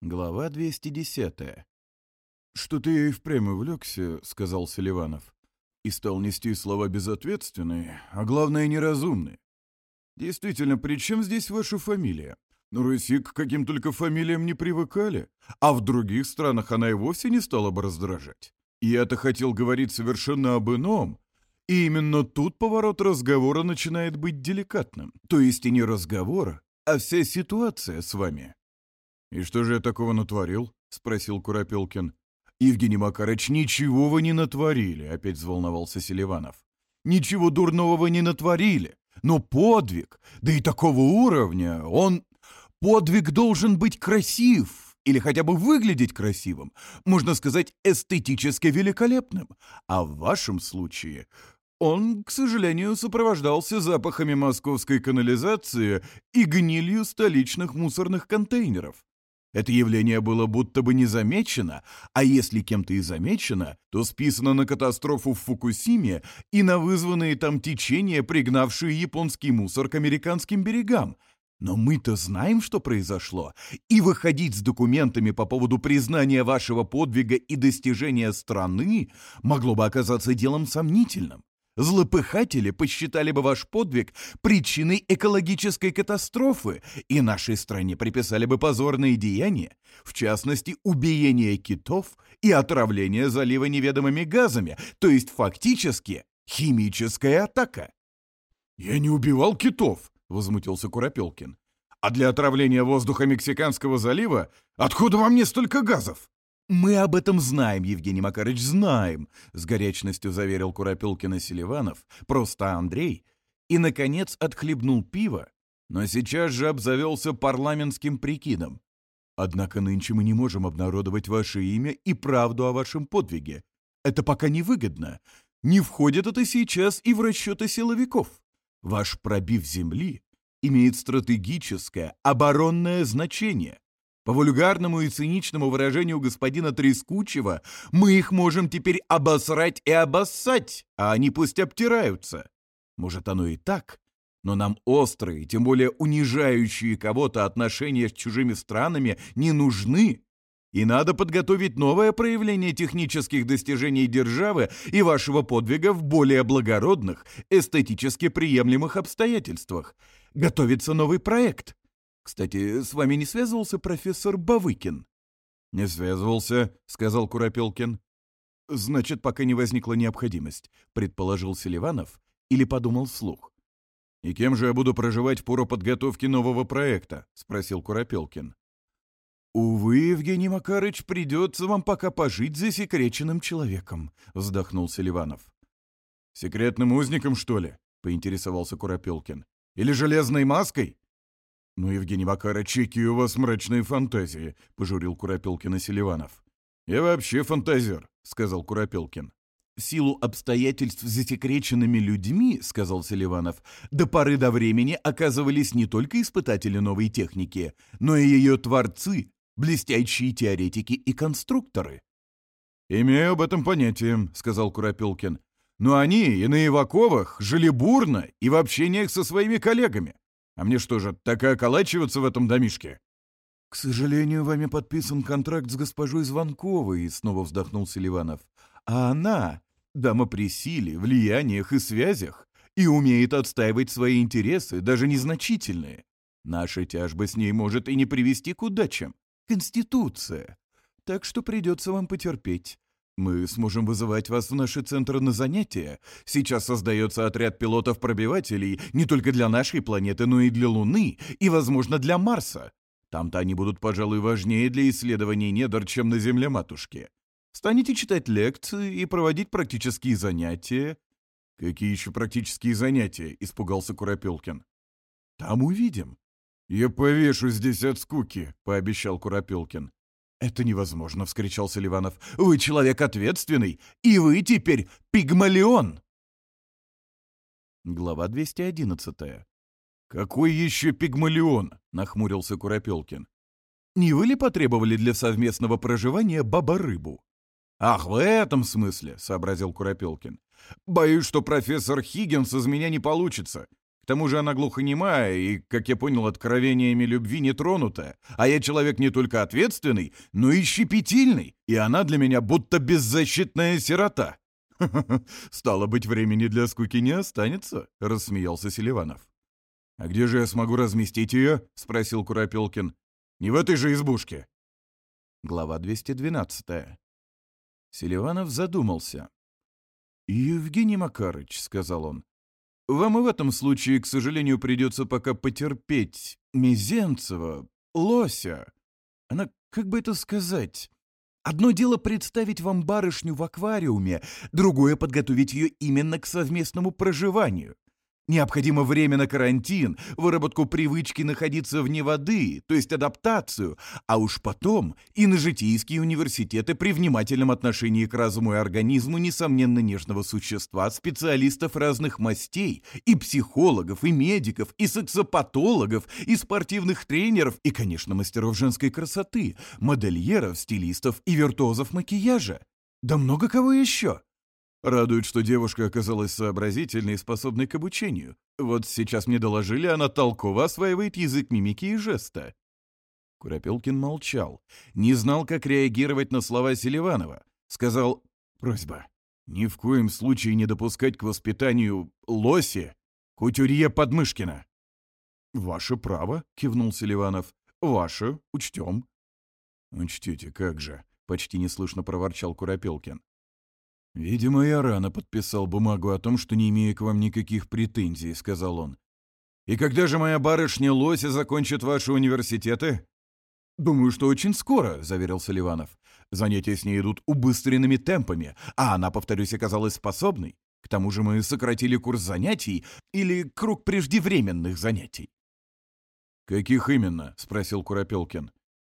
Глава 210. «Что ты и впрямь увлекся», — сказал Селиванов, «и стал нести слова безответственные, а главное, неразумные. Действительно, при чем здесь ваша фамилия? Ну, Руси к каким только фамилиям не привыкали, а в других странах она и вовсе не стала бы раздражать. Я-то хотел говорить совершенно об ином, и именно тут поворот разговора начинает быть деликатным. То есть и не разговор, а вся ситуация с вами». «И что же я такого натворил?» — спросил Куропелкин. «Евгений Макарыч, ничего вы не натворили», — опять взволновался Селиванов. «Ничего дурного вы не натворили, но подвиг, да и такого уровня, он... Подвиг должен быть красив, или хотя бы выглядеть красивым, можно сказать, эстетически великолепным. А в вашем случае он, к сожалению, сопровождался запахами московской канализации и гнилью столичных мусорных контейнеров. Это явление было будто бы не замечено, а если кем-то и замечено, то списано на катастрофу в Фукусиме и на вызванные там течения, пригнавшие японский мусор к американским берегам. Но мы-то знаем, что произошло, и выходить с документами по поводу признания вашего подвига и достижения страны могло бы оказаться делом сомнительным. Злопыхатели посчитали бы ваш подвиг причиной экологической катастрофы и нашей стране приписали бы позорные деяния, в частности, убиение китов и отравление залива неведомыми газами, то есть фактически химическая атака. «Я не убивал китов», — возмутился Куропелкин. «А для отравления воздуха Мексиканского залива откуда вам не столько газов?» «Мы об этом знаем, Евгений Макарыч, знаем», — с горячностью заверил Куропилкина Селиванов, просто Андрей, и, наконец, отхлебнул пиво, но сейчас же обзавелся парламентским прикидом. «Однако нынче мы не можем обнародовать ваше имя и правду о вашем подвиге. Это пока невыгодно. Не входит это сейчас и в расчеты силовиков. Ваш пробив земли имеет стратегическое оборонное значение». По вульгарному и циничному выражению господина Трескучего, мы их можем теперь обосрать и обоссать, а они пусть обтираются. Может, оно и так, но нам острые, тем более унижающие кого-то отношения с чужими странами не нужны. И надо подготовить новое проявление технических достижений державы и вашего подвига в более благородных, эстетически приемлемых обстоятельствах. Готовится новый проект. Кстати, с вами не связывался профессор Бавыкин?» «Не связывался», — сказал Куропелкин. «Значит, пока не возникла необходимость», — предположил Селиванов или подумал вслух. «И кем же я буду проживать в пору подготовки нового проекта?» — спросил Куропелкин. «Увы, Евгений Макарыч, придется вам пока пожить засекреченным человеком», — вздохнул Селиванов. «Секретным узником, что ли?» — поинтересовался Куропелкин. «Или железной маской?» «Ну, Евгений Макарович, какие у вас мрачные фантазии!» — пожурил Куропелкина Селиванов. «Я вообще фантазер», — сказал Куропелкин. силу обстоятельств с засекреченными людьми, — сказал Селиванов, — до поры до времени оказывались не только испытатели новой техники, но и ее творцы, блестящие теоретики и конструкторы». «Имею об этом понятие», — сказал Куропелкин. «Но они и на Иваковых жили бурно и в общениях со своими коллегами. А мне что же, так и околачиваться в этом домишке?» «К сожалению, вами подписан контракт с госпожой Звонковой», — снова вздохнул Селиванов. «А она — дама при силе, влияниях и связях, и умеет отстаивать свои интересы, даже незначительные. Наша тяжба с ней может и не привести к удачам. Конституция. Так что придется вам потерпеть. Мы сможем вызывать вас в наши центры на занятия. Сейчас создается отряд пилотов-пробивателей не только для нашей планеты, но и для Луны, и, возможно, для Марса. Там-то они будут, пожалуй, важнее для исследований недр, чем на Земле-матушке. Станете читать лекции и проводить практические занятия». «Какие еще практические занятия?» — испугался Куропелкин. «Там увидим». «Я повешу здесь от скуки», — пообещал Куропелкин. Это невозможно, вскричал Селиванов. Вы человек ответственный, и вы теперь пигмалион. Глава 211. Какой еще пигмалион? нахмурился Куропелкин. Не вы ли потребовали для совместного проживания баба-рыбу? Ах, в этом смысле, сообразил Куропелкин. Боюсь, что профессор Хиггинс из меня не получится. К тому же она глухонемая и, как я понял, откровениями любви не тронута. А я человек не только ответственный, но и щепетильный, и она для меня будто беззащитная сирота. «Стало быть, времени для скуки не останется», — рассмеялся Селиванов. «А где же я Вам и в этом случае, к сожалению, придется пока потерпеть Мизенцева, Лося. Она, как бы это сказать... Одно дело представить вам барышню в аквариуме, другое — подготовить ее именно к совместному проживанию. Необходимо время на карантин, выработку привычки находиться вне воды, то есть адаптацию, а уж потом и на житийские университеты при внимательном отношении к разуму и организму несомненно нежного существа, специалистов разных мастей, и психологов, и медиков, и сексопатологов, и спортивных тренеров, и, конечно, мастеров женской красоты, модельеров, стилистов и виртуозов макияжа. Да много кого еще! Радует, что девушка оказалась сообразительной и способной к обучению. Вот сейчас мне доложили, она толково осваивает язык мимики и жеста. Куропелкин молчал, не знал, как реагировать на слова Селиванова. Сказал «Просьба, ни в коем случае не допускать к воспитанию лоси кутюрье Подмышкина». «Ваше право», — кивнул Селиванов. «Ваше, учтем». «Учтите, как же», — почти неслышно проворчал Куропелкин. «Видимо, я рано подписал бумагу о том, что не имею к вам никаких претензий», — сказал он. «И когда же моя барышня Лося закончит ваши университеты?» «Думаю, что очень скоро», — заверился Селиванов. «Занятия с ней идут убыстренными темпами, а она, повторюсь, оказалась способной. К тому же мы сократили курс занятий или круг преждевременных занятий». «Каких именно?» — спросил Куропелкин.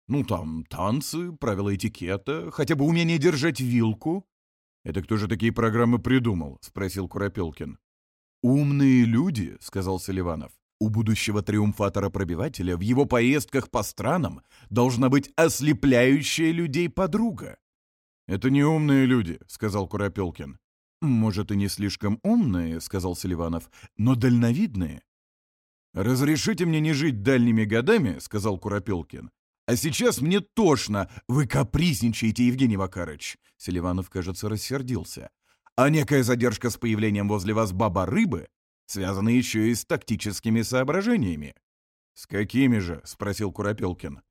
«Ну, там танцы, правила этикета, хотя бы умение держать вилку». «Это кто же такие программы придумал?» — спросил Куропелкин. «Умные люди», — сказал Селиванов. «У будущего триумфатора-пробивателя в его поездках по странам должна быть ослепляющая людей подруга». «Это не умные люди», — сказал Куропелкин. «Может, и не слишком умные», — сказал Селиванов, — «но дальновидные». «Разрешите мне не жить дальними годами», — сказал Куропелкин, а А сейчас мне тошно. Вы капризничаете, Евгений Макарыч!» Селиванов, кажется, рассердился. «А некая задержка с появлением возле вас баба-рыбы связана еще и с тактическими соображениями». «С какими же?» — спросил Куропелкин.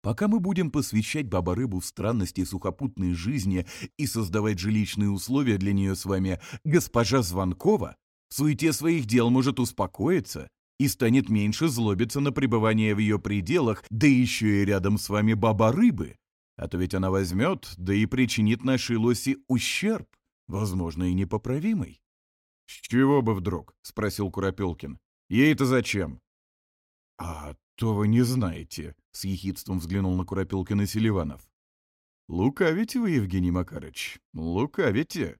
Пока мы будем посвящать баба-рыбу в странности сухопутной жизни и создавать жилищные условия для нее с вами, госпожа Звонкова в суете своих дел может успокоиться и станет меньше злобиться на пребывание в ее пределах, да еще и рядом с вами баба-рыбы. А то ведь она возьмет, да и причинит нашей лоси ущерб, возможно, и непоправимый. — С чего бы вдруг? — спросил Куропелкин. — Ей-то зачем? — А то вы не знаете, — с ехидством взглянул на Куропелкина Селиванов. — Лукавите вы, Евгений Макарыч, лукавите.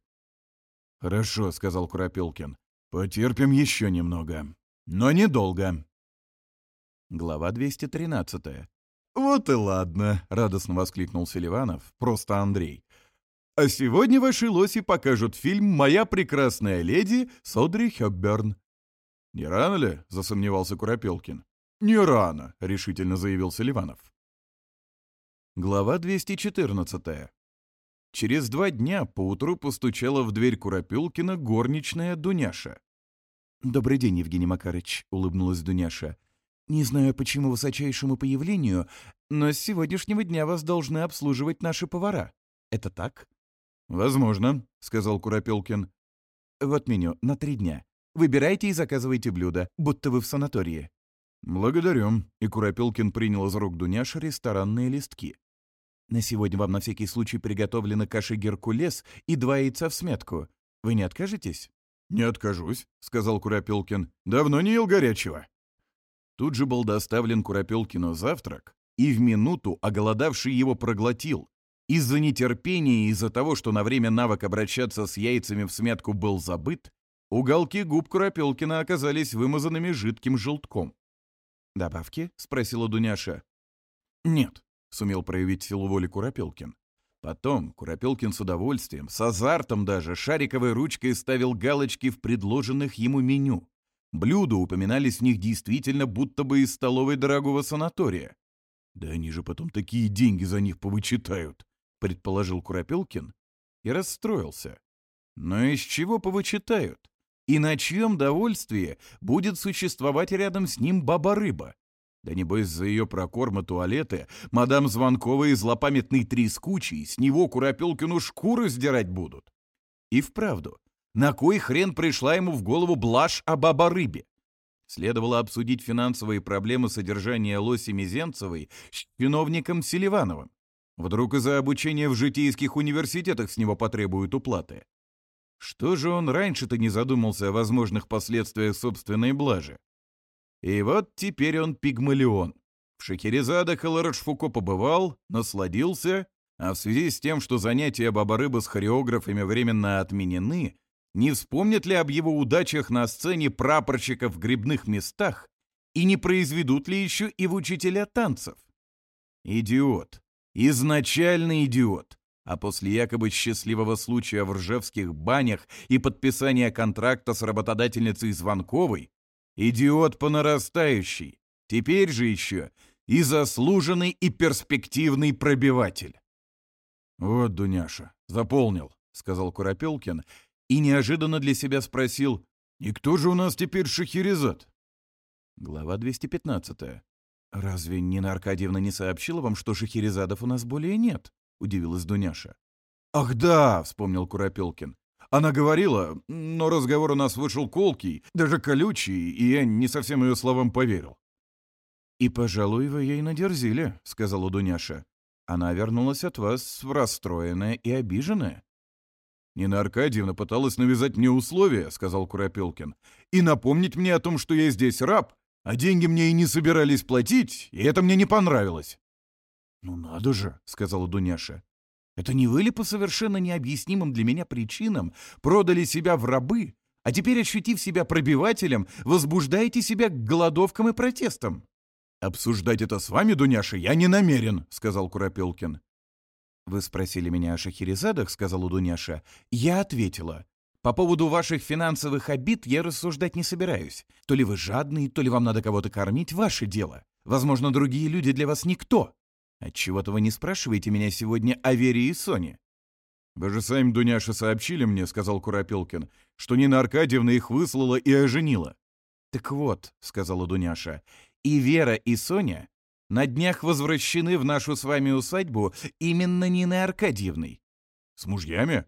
— Хорошо, — сказал Куропелкин. — Потерпим еще немного но недолго. Глава 213. «Вот и ладно!» — радостно воскликнул Селиванов, просто Андрей. «А сегодня ваши лоси покажут фильм «Моя прекрасная леди» с Хёбберн». «Не рано ли?» — засомневался Куропелкин. «Не рано!» — решительно заявил Селиванов. Глава 214. Через два дня поутру постучала в дверь Куропелкина горничная Дуняша. «Добрый день, Евгений Макарыч», — улыбнулась Дуняша. «Не знаю, почему высочайшему появлению, но с сегодняшнего дня вас должны обслуживать наши повара. Это так?» «Возможно», — сказал Куропелкин. «Вот меню на три дня. Выбирайте и заказывайте блюда, будто вы в санатории». «Благодарю», — и Куропелкин принял из рук Дуняша ресторанные листки. «На сегодня вам на всякий случай приготовлена каша «Геркулес» и два яйца в смятку. Вы не откажетесь?» «Не откажусь», — сказал Куропелкин. «Давно не ел горячего». Тут же был доставлен Куропелкину завтрак, и в минуту оголодавший его проглотил. Из-за нетерпения и из-за того, что на время навык обращаться с яйцами в смятку был забыт, уголки губ Куропелкина оказались вымазанными жидким желтком. «Добавки?» — спросила Дуняша. «Нет», — сумел проявить силу воли Куропелкин. Потом Куропелкин с удовольствием, с азартом даже, шариковой ручкой ставил галочки в предложенных ему меню. Блюда упоминались в них действительно будто бы из столовой дорогого санатория. «Да они же потом такие деньги за них повычитают», — предположил Куропелкин и расстроился. «Но из чего повычитают? И на чьем довольствие будет существовать рядом с ним баба-рыба? Да небось за ее прокорма туалеты мадам Звонкова и злопамятный трескучий с него Куропелкину шкуры сдирать будут. И вправду, на кой хрен пришла ему в голову блажь о баба-рыбе? Следовало обсудить финансовые проблемы содержания Лоси Мизенцевой с чиновником Селивановым. Вдруг из-за обучения в житейских университетах с него потребуют уплаты. Что же он раньше-то не задумался о возможных последствиях собственной блажи? И вот теперь он пигмалион. В Шахерезада Халарадж Фуко побывал, насладился, а в связи с тем, что занятия баба с хореографами временно отменены, не вспомнят ли об его удачах на сцене прапорщика в грибных местах и не произведут ли еще и в учителя танцев? Идиот. изначальный идиот. А после якобы счастливого случая в ржевских банях и подписания контракта с работодательницей Звонковой Идиот по нарастающей. Теперь же еще и заслуженный и перспективный пробиватель. «Вот, Дуняша, заполнил», — сказал Куропелкин и неожиданно для себя спросил, «И кто же у нас теперь Шахерезад?» Глава 215. «Разве Нина Аркадьевна не сообщила вам, что Шахерезадов у нас более нет?» — удивилась Дуняша. «Ах да!» — вспомнил Куропелкин. Она говорила, но разговор у нас вышел колкий, даже колючий, и я не совсем ее словам поверил. «И, пожалуй, вы ей надерзили», — сказала Дуняша. «Она вернулась от вас расстроенная и обиженная». «Нина Аркадьевна пыталась навязать мне условия», — сказал Куропилкин, «и напомнить мне о том, что я здесь раб, а деньги мне и не собирались платить, и это мне не понравилось». «Ну надо же», — сказала Дуняша. Это не вы ли по совершенно необъяснимым для меня причинам, продали себя в рабы, а теперь, ощутив себя пробивателем, возбуждаете себя к голодовкам и протестам. «Обсуждать это с вами, Дуняша, я не намерен», — сказал Куропелкин. «Вы спросили меня о Шахерезадах», — сказала Дуняша. «Я ответила. По поводу ваших финансовых обид я рассуждать не собираюсь. То ли вы жадный, то ли вам надо кого-то кормить — ваше дело. Возможно, другие люди для вас никто. Отчего-то вы не спрашиваете меня сегодня о Вере и Соне. «Вы же сами, Дуняша, сообщили мне, — сказал Куропелкин, что Нина Аркадьевна их выслала и оженила». «Так вот, — сказала Дуняша, — и Вера, и Соня на днях возвращены в нашу с вами усадьбу именно Ниной Аркадьевной». «С мужьями?»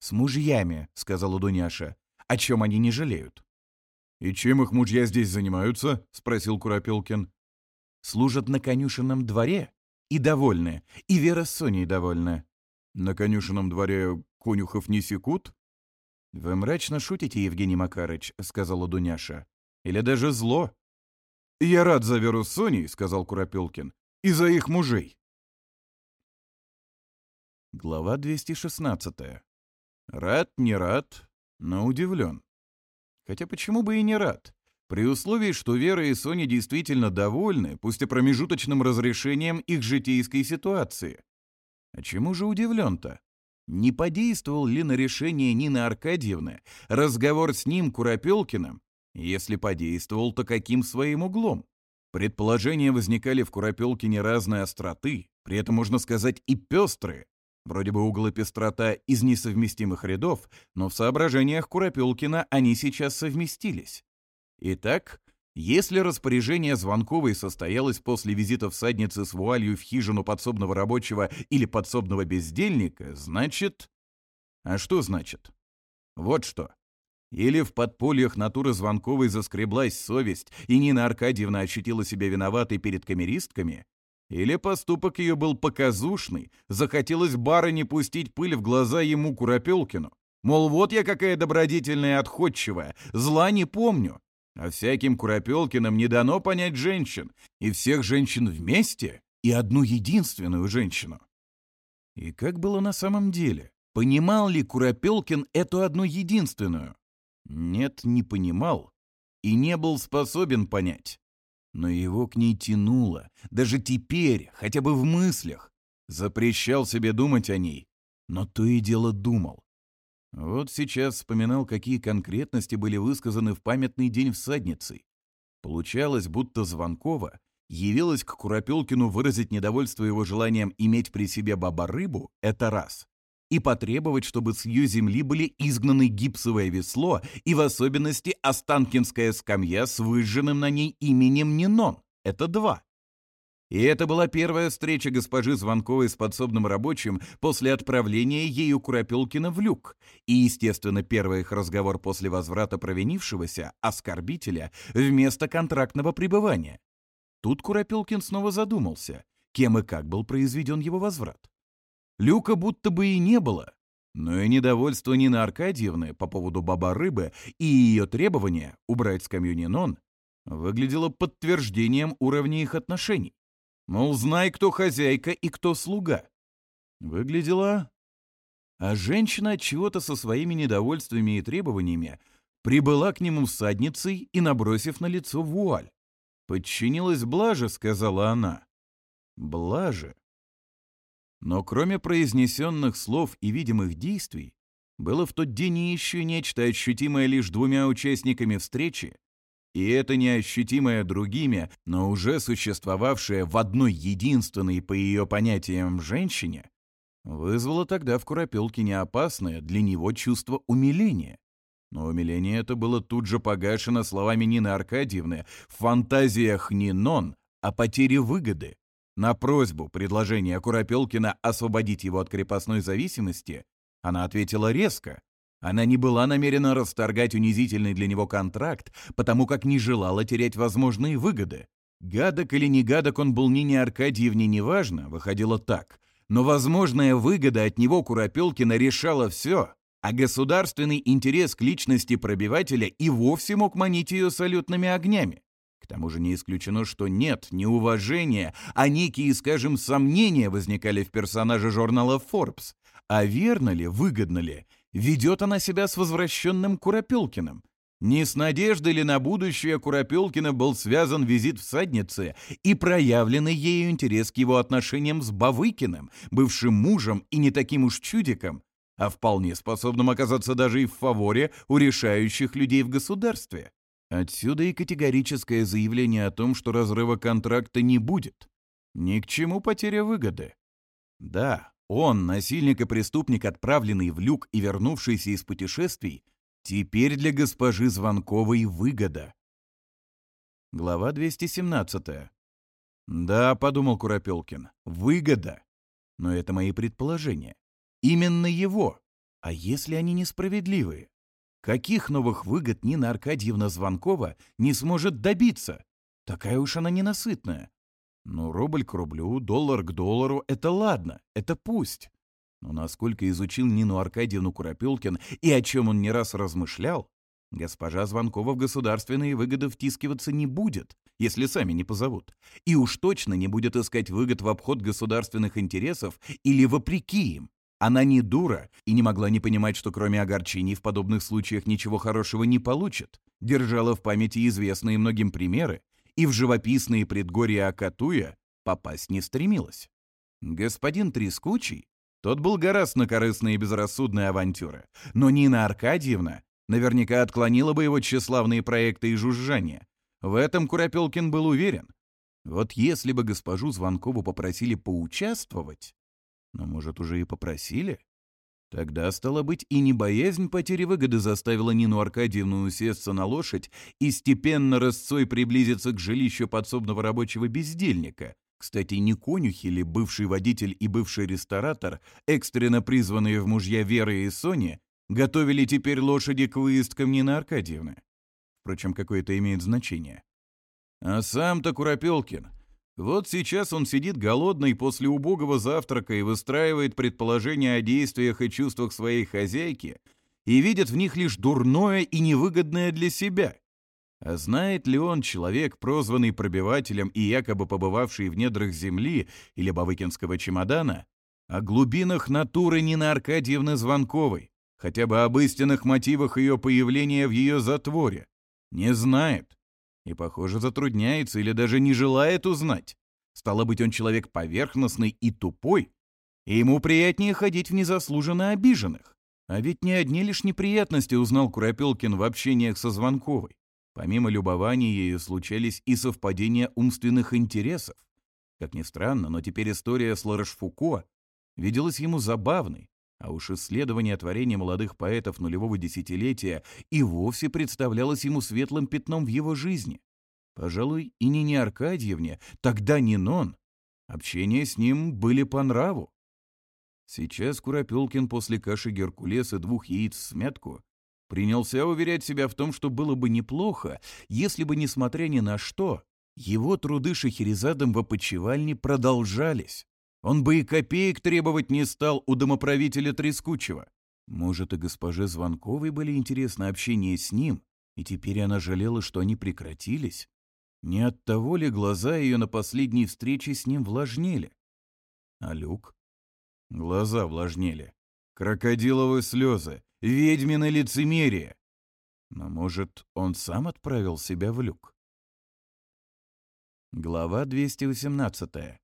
«С мужьями», — сказала Дуняша, — «о чем они не жалеют». «И чем их мужья здесь занимаются?» — спросил Куропелкин. «Служат на конюшенном дворе и довольны, и Вера с Соней довольны. На конюшенном дворе конюхов не секут? Вы мрачно шутите, Евгений Макарыч, сказала Дуняша. Или даже зло? Я рад за Веру с Соней, сказал Куропелкин, и за их мужей. Глава 216. Рад, не рад, но удивлен. Хотя почему бы и не рад? При условии, что Вера и Соня действительно довольны, пусть и промежуточным разрешением их житейской ситуации. А чему же удивлен-то? Не подействовал ли на решение Нины Аркадьевны разговор с ним Куропелкиным? Если подействовал, то каким своим углом? Предположения возникали в Куропелкине разной остроты, при этом, можно сказать, и пестрые. Вроде бы углы пестрота из несовместимых рядов, но в соображениях Куропелкина они сейчас совместились. Итак, если распоряжение Звонковой состоялось после визита всадницы с вуалью в хижину подсобного рабочего или подсобного бездельника, значит... А что значит? Вот что. Или в подпольях натуры Звонковой заскреблась совесть, и Нина Аркадьевна ощутила себя виноватой перед камеристками, или поступок ее был показушный, захотелось барыне пустить пыль в глаза ему Куропелкину. Мол, вот я какая добродетельная и отходчивая, зла не помню. А всяким Куропелкиным не дано понять женщин, и всех женщин вместе, и одну единственную женщину. И как было на самом деле? Понимал ли Куропелкин эту одну единственную? Нет, не понимал и не был способен понять. Но его к ней тянуло, даже теперь, хотя бы в мыслях. Запрещал себе думать о ней, но то и дело думал. Вот сейчас вспоминал, какие конкретности были высказаны в памятный день всадницы. Получалось, будто Звонкова явилась к Куропелкину выразить недовольство его желанием иметь при себе баба-рыбу — это раз, и потребовать, чтобы с ее земли были изгнаны гипсовое весло и в особенности Останкинская скамья с выжженным на ней именем Нинон — это два. И это была первая встреча госпожи Звонковой с подсобным рабочим после отправления ею Куропелкина в люк. И, естественно, первый их разговор после возврата провинившегося, оскорбителя, вместо контрактного пребывания. Тут Куропелкин снова задумался, кем и как был произведен его возврат. Люка будто бы и не было. Но и недовольство Нины Аркадьевны по поводу баба-рыбы и ее требования убрать с скамью Нинон выглядело подтверждением уровня их отношений. Мол, знай, кто хозяйка и кто слуга. Выглядела... А женщина чего-то со своими недовольствами и требованиями прибыла к нему всадницей и набросив на лицо вуаль. «Подчинилась Блаже», — сказала она. «Блаже». Но кроме произнесенных слов и видимых действий, было в тот день еще нечто ощутимое лишь двумя участниками встречи и это неощутимое другими, но уже существовавшее в одной единственной по ее понятиям женщине, вызвало тогда в Куропелке неопасное для него чувство умиления. Но умиление это было тут же погашено словами Нины Аркадьевны в фантазиях не нон, а потере выгоды. На просьбу предложения Куропелкина освободить его от крепостной зависимости она ответила резко, она не была намерена расторгать унизительный для него контракт, потому как не желала терять возможные выгоды. Гадок или не гадок он был Нине Аркадьевне неважно, выходило так. Но возможная выгода от него Куропелкина решала все, а государственный интерес к личности пробивателя и вовсе мог манить ее салютными огнями. К тому же не исключено, что нет не уважение, а некие, скажем, сомнения возникали в персонаже журнала Forbes. А верно ли, выгодно ли, ведет она себя с возвращенным Куропелкиным Не с надеждой ли на будущее Куропелкина был связан визит в Саднице и проявленный ею интерес к его отношениям с Бавыкиным, бывшим мужем и не таким уж чудиком, а вполне способным оказаться даже и в фаворе у решающих людей в государстве? Отсюда и категорическое заявление о том, что разрыва контракта не будет. Ни к чему потеря выгоды. Да, он, насильник и преступник, отправленный в люк и вернувшийся из путешествий, теперь для госпожи Звонковой выгода. Глава 217. «Да», — подумал Куропелкин, — «выгода». Но это мои предположения. Именно его. А если они несправедливые? Каких новых выгод Нина Аркадьевна Звонкова не сможет добиться? Такая уж она ненасытная. Ну, рубль к рублю, доллар к доллару — это ладно, это пусть. Но насколько изучил Нину Аркадьевну Куропелкин и о чем он не раз размышлял, госпожа Звонкова в государственные выгоды втискиваться не будет, если сами не позовут. И уж точно не будет искать выгод в обход государственных интересов или вопреки им. Она не дура и не могла не понимать, что кроме огорчений в подобных случаях ничего хорошего не получит. Держала в памяти известные многим примеры и в живописные предгорья Акатуя попасть не стремилась. Господин Трескучий, тот был гораст на корыстные и безрассудные авантюры, но Нина Аркадьевна наверняка отклонила бы его тщеславные проекты и жужжания. В этом Куропелкин был уверен. Вот если бы госпожу Звонкову попросили поучаствовать, ну, может, уже и попросили, Тогда, стало быть, и не боязнь потери выгоды заставила Нину Аркадьевну усесться на лошадь и степенно рысцой приблизиться к жилищу подсобного рабочего бездельника. Кстати, не конюхи ли бывший водитель и бывший ресторатор, экстренно призванные в мужья Веры и Сони, готовили теперь лошади к выездкам Нины Аркадьевны? Впрочем, какое это имеет значение. А сам-то Куропелкин — вот сейчас он сидит голодный после убогого завтрака и выстраивает предположения о действиях и чувствах своей хозяйки и видит в них лишь дурное и невыгодное для себя. А знает ли он, человек, прозванный пробивателем и якобы побывавший в недрах земли или бавыкинского чемодана, о глубинах натуры Нины Аркадьевны Звонковой, хотя бы об истинных мотивах ее появления в ее затворе? Не знает. И, похоже, затрудняется или даже не желает узнать. Стало быть, он человек поверхностный и тупой, и ему приятнее ходить в незаслуженно обиженных. А ведь не одни лишь неприятности узнал Куропелкин в общениях со Звонковой. Помимо любования ею случались и совпадения умственных интересов. Как ни странно, но теперь история с Ларошфуко виделась ему забавной, а уж исследование творения молодых поэтов нулевого десятилетия и вовсе представлялось ему светлым пятном в его жизни. Пожалуй, и Нине Аркадьевне, тогда не Нон. Общение с ним были по нраву. Сейчас Куропелкин после каши геркулеса и двух яиц в смятку принялся уверять себя в том, что было бы неплохо, если бы, несмотря ни на что, его труды Шахерезадом в опочивальне продолжались. Он бы и копеек требовать не стал у домоправителя Трескучего. Может, и госпоже Звонковой были интересны общение с ним, и теперь она жалела, что они прекратились? Не от того ли глаза ее на последней встрече с ним влажнели? А Люк? Глаза влажнели. Крокодиловые слезы, ведьмины лицемерие. Но, может, он сам отправил себя в люк? Глава 218.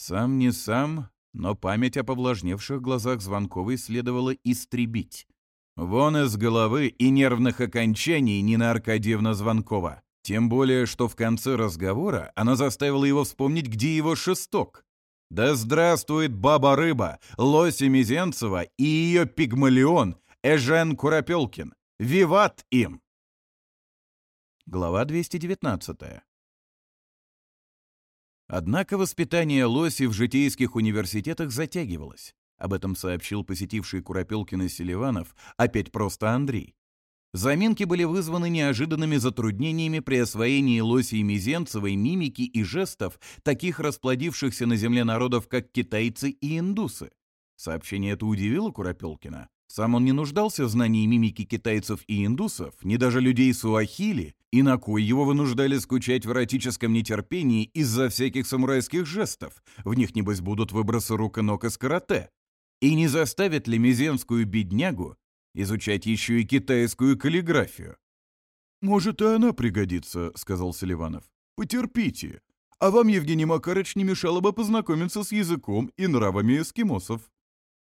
Сам не сам, но память о повлажневших глазах Звонковой следовало истребить. Вон из головы и нервных окончаний Нина Аркадьевна Звонкова. Тем более, что в конце разговора она заставила его вспомнить, где его шесток. Да здравствует баба-рыба, лоси Мизенцева и ее пигмалион Эжен Куропелкин. Виват им! Глава 219. Однако воспитание лоси в житейских университетах затягивалось. Об этом сообщил посетивший Куропелкина Селиванов, опять просто Андрей. Заминки были вызваны неожиданными затруднениями при освоении лосей мизенцевой мимики и жестов таких расплодившихся на земле народов, как китайцы и индусы. Сообщение это удивило Куропелкина. Сам он не нуждался в знании мимики китайцев и индусов, ни даже людей суахили, и на кой его вынуждали скучать в эротическом нетерпении из-за всяких самурайских жестов, в них, небось, будут выбросы рук и ног из карате. И не заставит ли мизенскую беднягу изучать еще и китайскую каллиграфию? «Может, и она пригодится», — сказал Селиванов. «Потерпите. А вам, Евгений Макарыч, не мешало бы познакомиться с языком и нравами эскимосов».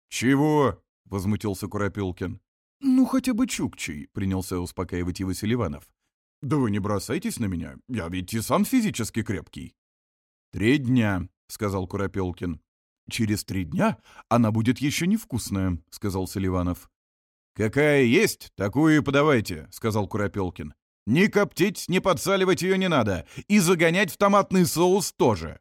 «Чего?» — возмутился Куропилкин. «Ну, хотя бы чукчий, принялся успокаивать его Селиванов. «Да вы не бросайтесь на меня, я ведь и сам физически крепкий». «Три дня», — сказал Куропелкин. «Через три дня она будет еще невкусная», — сказал Селиванов. «Какая есть, такую и подавайте», — сказал Куропелкин. «Не коптить, не подсаливать ее не надо, и загонять в томатный соус тоже».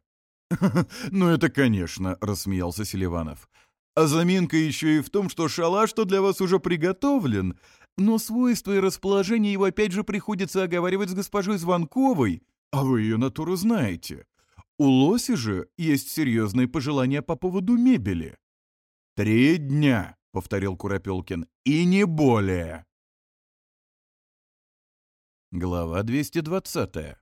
«Ну это, конечно», — рассмеялся Селиванов. «А заминка еще и в том, что шалаш-то для вас уже приготовлен. Но свойства и расположение его опять же приходится оговаривать с госпожой Звонковой, а вы ее натуру знаете. У Лоси же есть серьезные пожелания по поводу мебели. «Три дня», — повторил Куропелкин, — «и не более». Глава 220.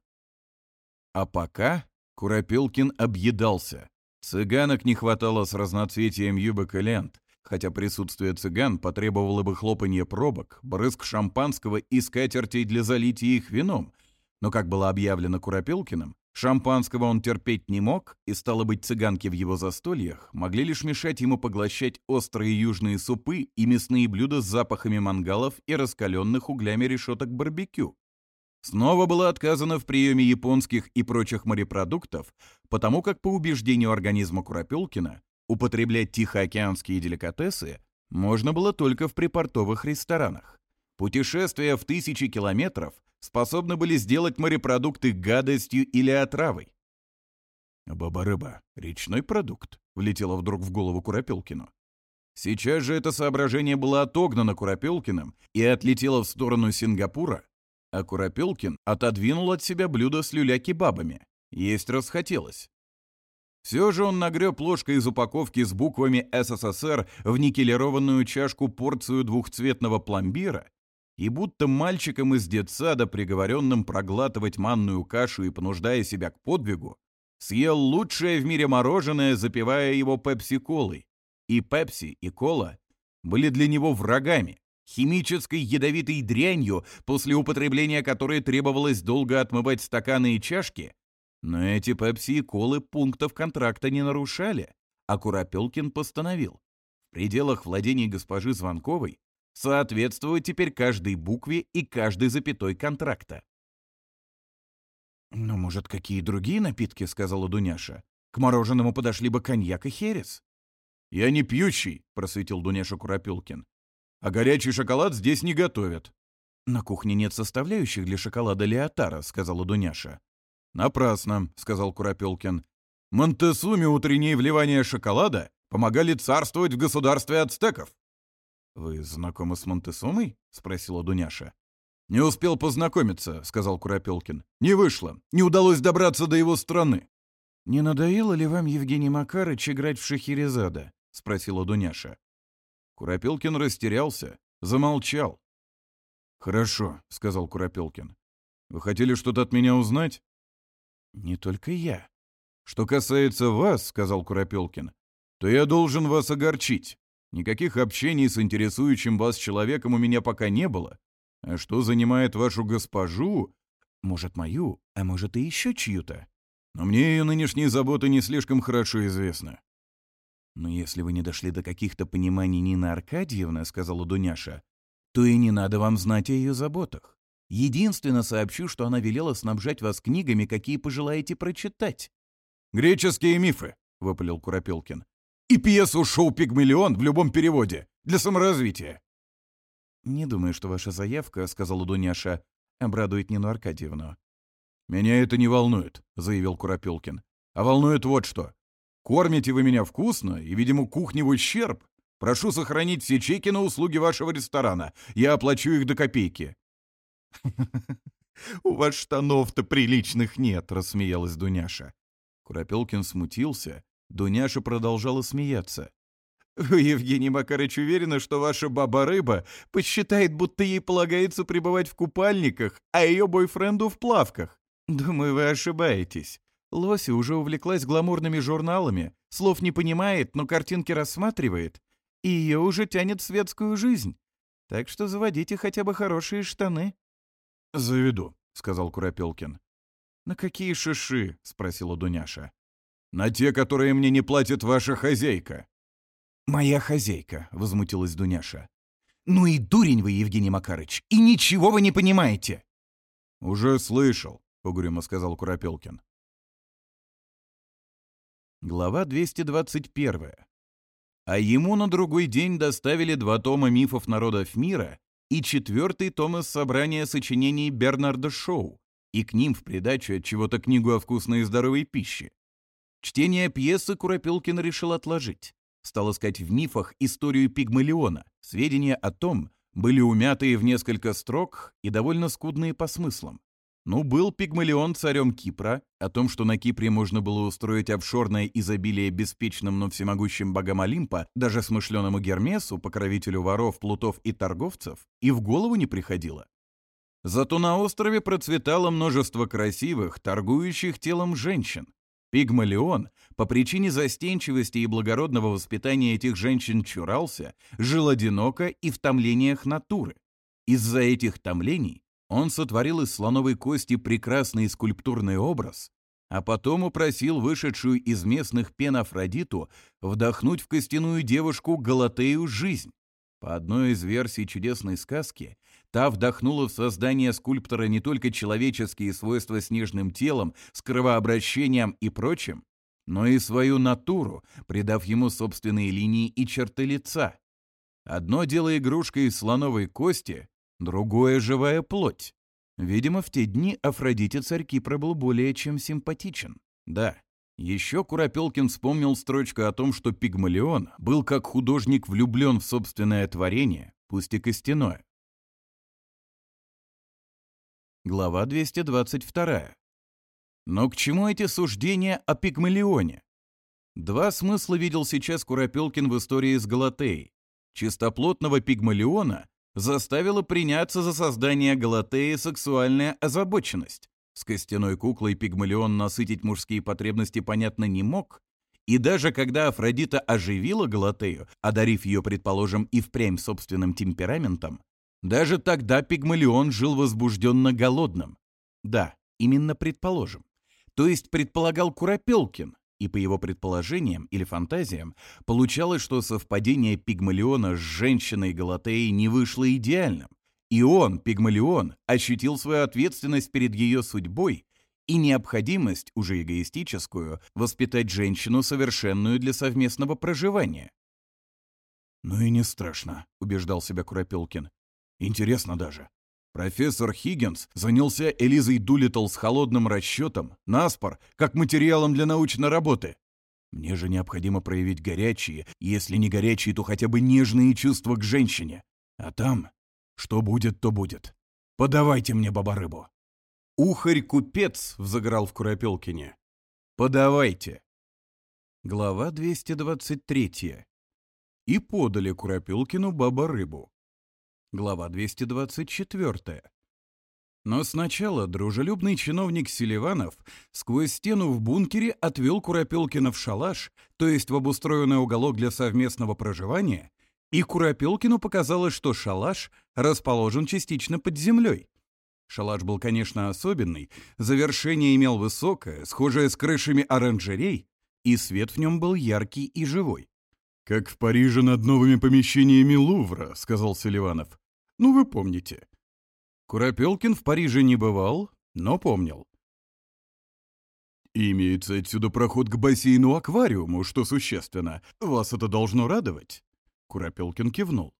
А пока Куропелкин объедался. Цыганок не хватало с разноцветием юбок и лент хотя присутствие цыган потребовало бы хлопанье пробок, брызг шампанского и скатертей для залития их вином. Но, как было объявлено Куропелкиным, шампанского он терпеть не мог, и, стало быть, цыганки в его застольях могли лишь мешать ему поглощать острые южные супы и мясные блюда с запахами мангалов и раскаленных углями решеток барбекю. Снова было отказано в приеме японских и прочих морепродуктов, потому как, по убеждению организма Куропелкина, Употреблять тихоокеанские деликатесы можно было только в припортовых ресторанах. Путешествия в тысячи километров способны были сделать морепродукты гадостью или отравой. «Баба-рыба — речной продукт», — влетело вдруг в голову Куропелкину. Сейчас же это соображение было отогнано Куропелкиным и отлетело в сторону Сингапура, а Куропелкин отодвинул от себя блюдо с люля-кебабами. Есть расхотелось. Все же он нагреб ложкой из упаковки с буквами СССР в никелированную чашку порцию двухцветного пломбира и будто мальчиком из детсада, приговоренным проглатывать манную кашу и понуждая себя к подвигу, съел лучшее в мире мороженое, запивая его пепси-колой. И пепси, и кола были для него врагами, химической ядовитой дрянью, после употребления которой требовалось долго отмывать стаканы и чашки. Но эти пепси и колы пунктов контракта не нарушали, а Куропелкин постановил. В пределах владений госпожи Звонковой соответствует теперь каждой букве и каждой запятой контракта. «Ну, может, какие другие напитки?» — сказала Дуняша. «К мороженому подошли бы коньяк и херес». «Я не пьющий», — просветил Дуняша Куропелкин. «А горячий шоколад здесь не готовят». «На кухне нет составляющих для шоколада Леотара», — сказала Дуняша. «Напрасно», — сказал Куропилкин. «Монтесуме утренние вливания шоколада помогали царствовать в государстве ацтеков». «Вы знакомы с Монтесумой?» — спросила Дуняша. «Не успел познакомиться», — сказал Куропелкин. «Не вышло. Не удалось добраться до его страны». «Не надоело ли вам, Евгений Макарыч, играть в Шахерезада?» — спросила Дуняша. Куропелкин растерялся, замолчал. «Хорошо», — сказал Куропелкин. «Вы хотели что-то от меня узнать?» Не только я. Что касается вас, сказал Куропелкин, то я должен вас огорчить. Никаких общений с интересующим вас человеком у меня пока не было. А что занимает вашу госпожу? Может, мою, а может и еще чью-то. Но мне ее нынешние заботы не слишком хорошо известны. «Но если вы не дошли до каких-то пониманий Нина Аркадьевна, — сказала Дуняша, — то и не надо вам знать о ее заботах. Единственно сообщу, что она велела снабжать вас книгами, какие пожелаете прочитать». «Греческие мифы», — выпалил Куропелкин. «И пьесу «Шоу Пигмалион» в любом переводе, для саморазвития». «Не думаю, что ваша заявка, — сказала Дуняша, — обрадует Нину Аркадьевну». «Меня это не волнует», — заявил Куропелкин. «А волнует вот что. Кормите вы меня вкусно, и, видимо, кухне в ущерб. Прошу сохранить все чеки на услуги вашего ресторана. Я оплачу их до копейки. «У вас штанов-то приличных нет», — рассмеялась Дуняша. Куропелкин смутился. Дуняша продолжала смеяться. «Вы, Евгений Макарыч, уверены, что ваша баба-рыба посчитает, будто ей полагается пребывать в купальниках, а ее бойфренду в плавках? Думаю, вы ошибаетесь. Лоси уже увлеклась гламурными журналами, слов не понимает, но картинки рассматривает, и ее уже тянет в светскую жизнь. Так что заводите хотя бы хорошие штаны». «Заведу», — сказал Куропелкин. «На какие шиши?» — спросила Дуняша. «На те, которые мне не платит ваша хозяйка». «Моя хозяйка», — возмутилась Дуняша. «Ну и дурень вы, Евгений Макарыч, и ничего вы не понимаете!» «Уже слышал», — угрюмо сказал Куропелкин. Глава 221. А ему на другой день доставили два тома мифов народов мира и четвертый том из собрания сочинений Бернарда Шоу, и к ним в придачу от чего-то книгу о вкусной и здоровой пище. Чтение пьесы Куропилкин решил отложить. Стал искать в мифах историю Пигмалиона. Сведения о том были умятые в несколько строк и довольно скудные по смыслам. Ну, был Пигмалион царем Кипра. О том, что на Кипре можно было устроить обшорное изобилие беспечным, но всемогущим богам Олимпа, даже смышленому Гермесу, покровителю воров, плутов и торговцев, и в голову не приходило. Зато на острове процветало множество красивых, торгующих телом женщин. Пигмалион, по причине застенчивости и благородного воспитания этих женщин чурался, жил одиноко и в томлениях натуры. Из-за этих томлений он сотворил из слоновой кости прекрасный скульптурный образ, а потом упросил вышедшую из местных пен Афродиту вдохнуть в костяную девушку Галатею жизнь. По одной из версий чудесной сказки, та вдохнула в создание скульптора не только человеческие свойства с нежным телом, с кровообращением и прочим, но и свою натуру, придав ему собственные линии и черты лица. Одно дело игрушка из слоновой кости, другое — живая плоть. Видимо, в те дни Афродите царь Кипра был более чем симпатичен. Да, еще Куропелкин вспомнил строчку о том, что Пигмалион был как художник влюблен в собственное творение, пусть и костяное. Глава 222. Но к чему эти суждения о Пигмалионе? Два смысла видел сейчас Куропелкин в истории с Галатеей. Чистоплотного Пигмалиона заставила приняться за создание Галатеи сексуальная озабоченность. С костяной куклой Пигмалион насытить мужские потребности, понятно, не мог. И даже когда Афродита оживила Галатею, одарив ее, предположим, и впрямь собственным темпераментом, даже тогда Пигмалион жил возбужденно голодным. Да, именно предположим. То есть предполагал Куропелкин, и по его предположениям или фантазиям, получалось, что совпадение Пигмалиона с женщиной Галатеей не вышло идеальным. И он, Пигмалион, ощутил свою ответственность перед ее судьбой и необходимость, уже эгоистическую, воспитать женщину, совершенную для совместного проживания. «Ну и не страшно», — убеждал себя Куропелкин. «Интересно даже. Профессор Хиггинс занялся Элизой Дулиттл с холодным расчетом, наспор, как материалом для научной работы. Мне же необходимо проявить горячие, если не горячие, то хотя бы нежные чувства к женщине. А там, что будет, то будет. Подавайте мне баба-рыбу. Ухарь-купец взыграл в Куропелкине. Подавайте. Глава 223. И подали Куропелкину баба-рыбу глава 224. Но сначала дружелюбный чиновник Селиванов сквозь стену в бункере отвел Куропелкина в шалаш, то есть в обустроенный уголок для совместного проживания, и Куропелкину показалось, что шалаш расположен частично под землей. Шалаш был, конечно, особенный, завершение имел высокое, схожее с крышами оранжерей, и свет в нем был яркий и живой. «Как в Париже над новыми помещениями Лувра», — сказал Селиванов. Ну, вы помните. Куропелкин в Париже не бывал, но помнил. «Имеется отсюда проход к бассейну-аквариуму, что существенно. Вас это должно радовать?» Куропелкин кивнул.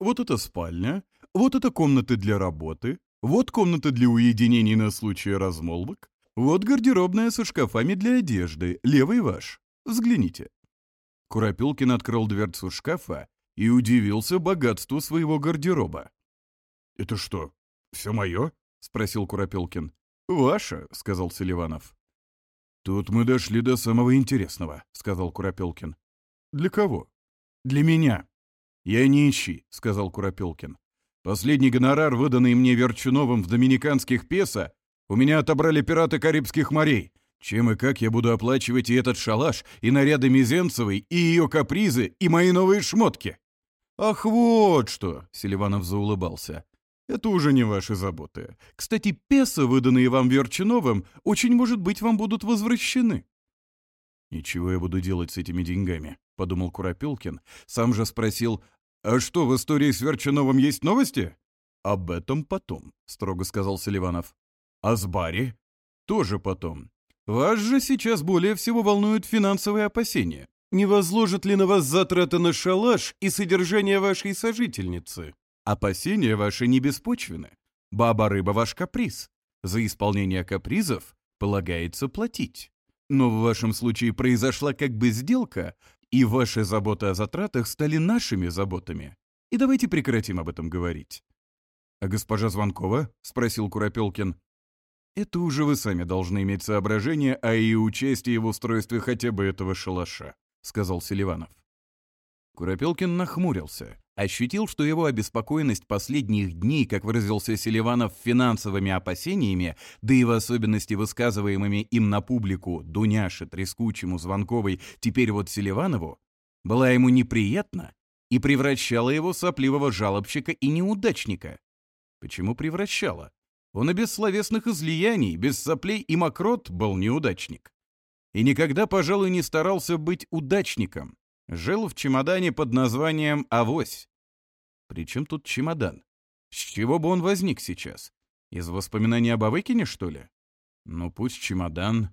«Вот это спальня, вот это комнаты для работы, вот комната для уединений на случай размолвок, вот гардеробная со шкафами для одежды, левый ваш. Взгляните». Куропелкин открыл дверцу шкафа и удивился богатству своего гардероба. «Это что? «Все мое?» — спросил Куропелкин. «Ваше», — сказал Селиванов. «Тут мы дошли до самого интересного», — сказал Куропелкин. «Для кого?» «Для меня». «Я нищий», — сказал Куропелкин. «Последний гонорар, выданный мне Верчуновым в доминиканских песо, у меня отобрали пираты Карибских морей. Чем и как я буду оплачивать и этот шалаш, и наряды Мизенцевой, и ее капризы, и мои новые шмотки?» «Ах, вот что!» — Селиванов заулыбался. Это уже не ваши заботы. Кстати, песо, выданные вам Верчиновым, очень, может быть, вам будут возвращены». Ничего я буду делать с этими деньгами?» — подумал Куропилкин. Сам же спросил, «А что, в истории с Верчиновым есть новости?» «Об этом потом», — строго сказал Селиванов. «А с Барри?» «Тоже потом. Вас же сейчас более всего волнуют финансовые опасения. Не возложат ли на вас затраты на шалаш и содержание вашей сожительницы?» Опасения ваши не беспочвены. Баба-рыба ваш каприз. За исполнение капризов полагается платить. Но в вашем случае произошла как бы сделка, и ваши заботы о затратах стали нашими заботами. И давайте прекратим об этом говорить. «А госпожа Звонкова?» — спросил Куропелкин. «Это уже вы сами должны иметь соображение о а ее участии в устройстве хотя бы этого шалаша», — сказал Селиванов. Куропелкин нахмурился ощутил, что его обеспокоенность последних дней, как выразился Селиванов, финансовыми опасениями, да и в особенности высказываемыми им на публику Дуняше, Трескучему, Звонковой, теперь вот Селиванову, была ему неприятна и превращала его сопливого жалобщика и неудачника. Почему превращала? Он и без словесных излияний, без соплей и мокрот был неудачник. И никогда, пожалуй, не старался быть удачником жил в чемодане под названием «Авось». Причем тут чемодан? С чего бы он возник сейчас? Из воспоминаний об Авыкине, что ли? Ну, пусть чемодан.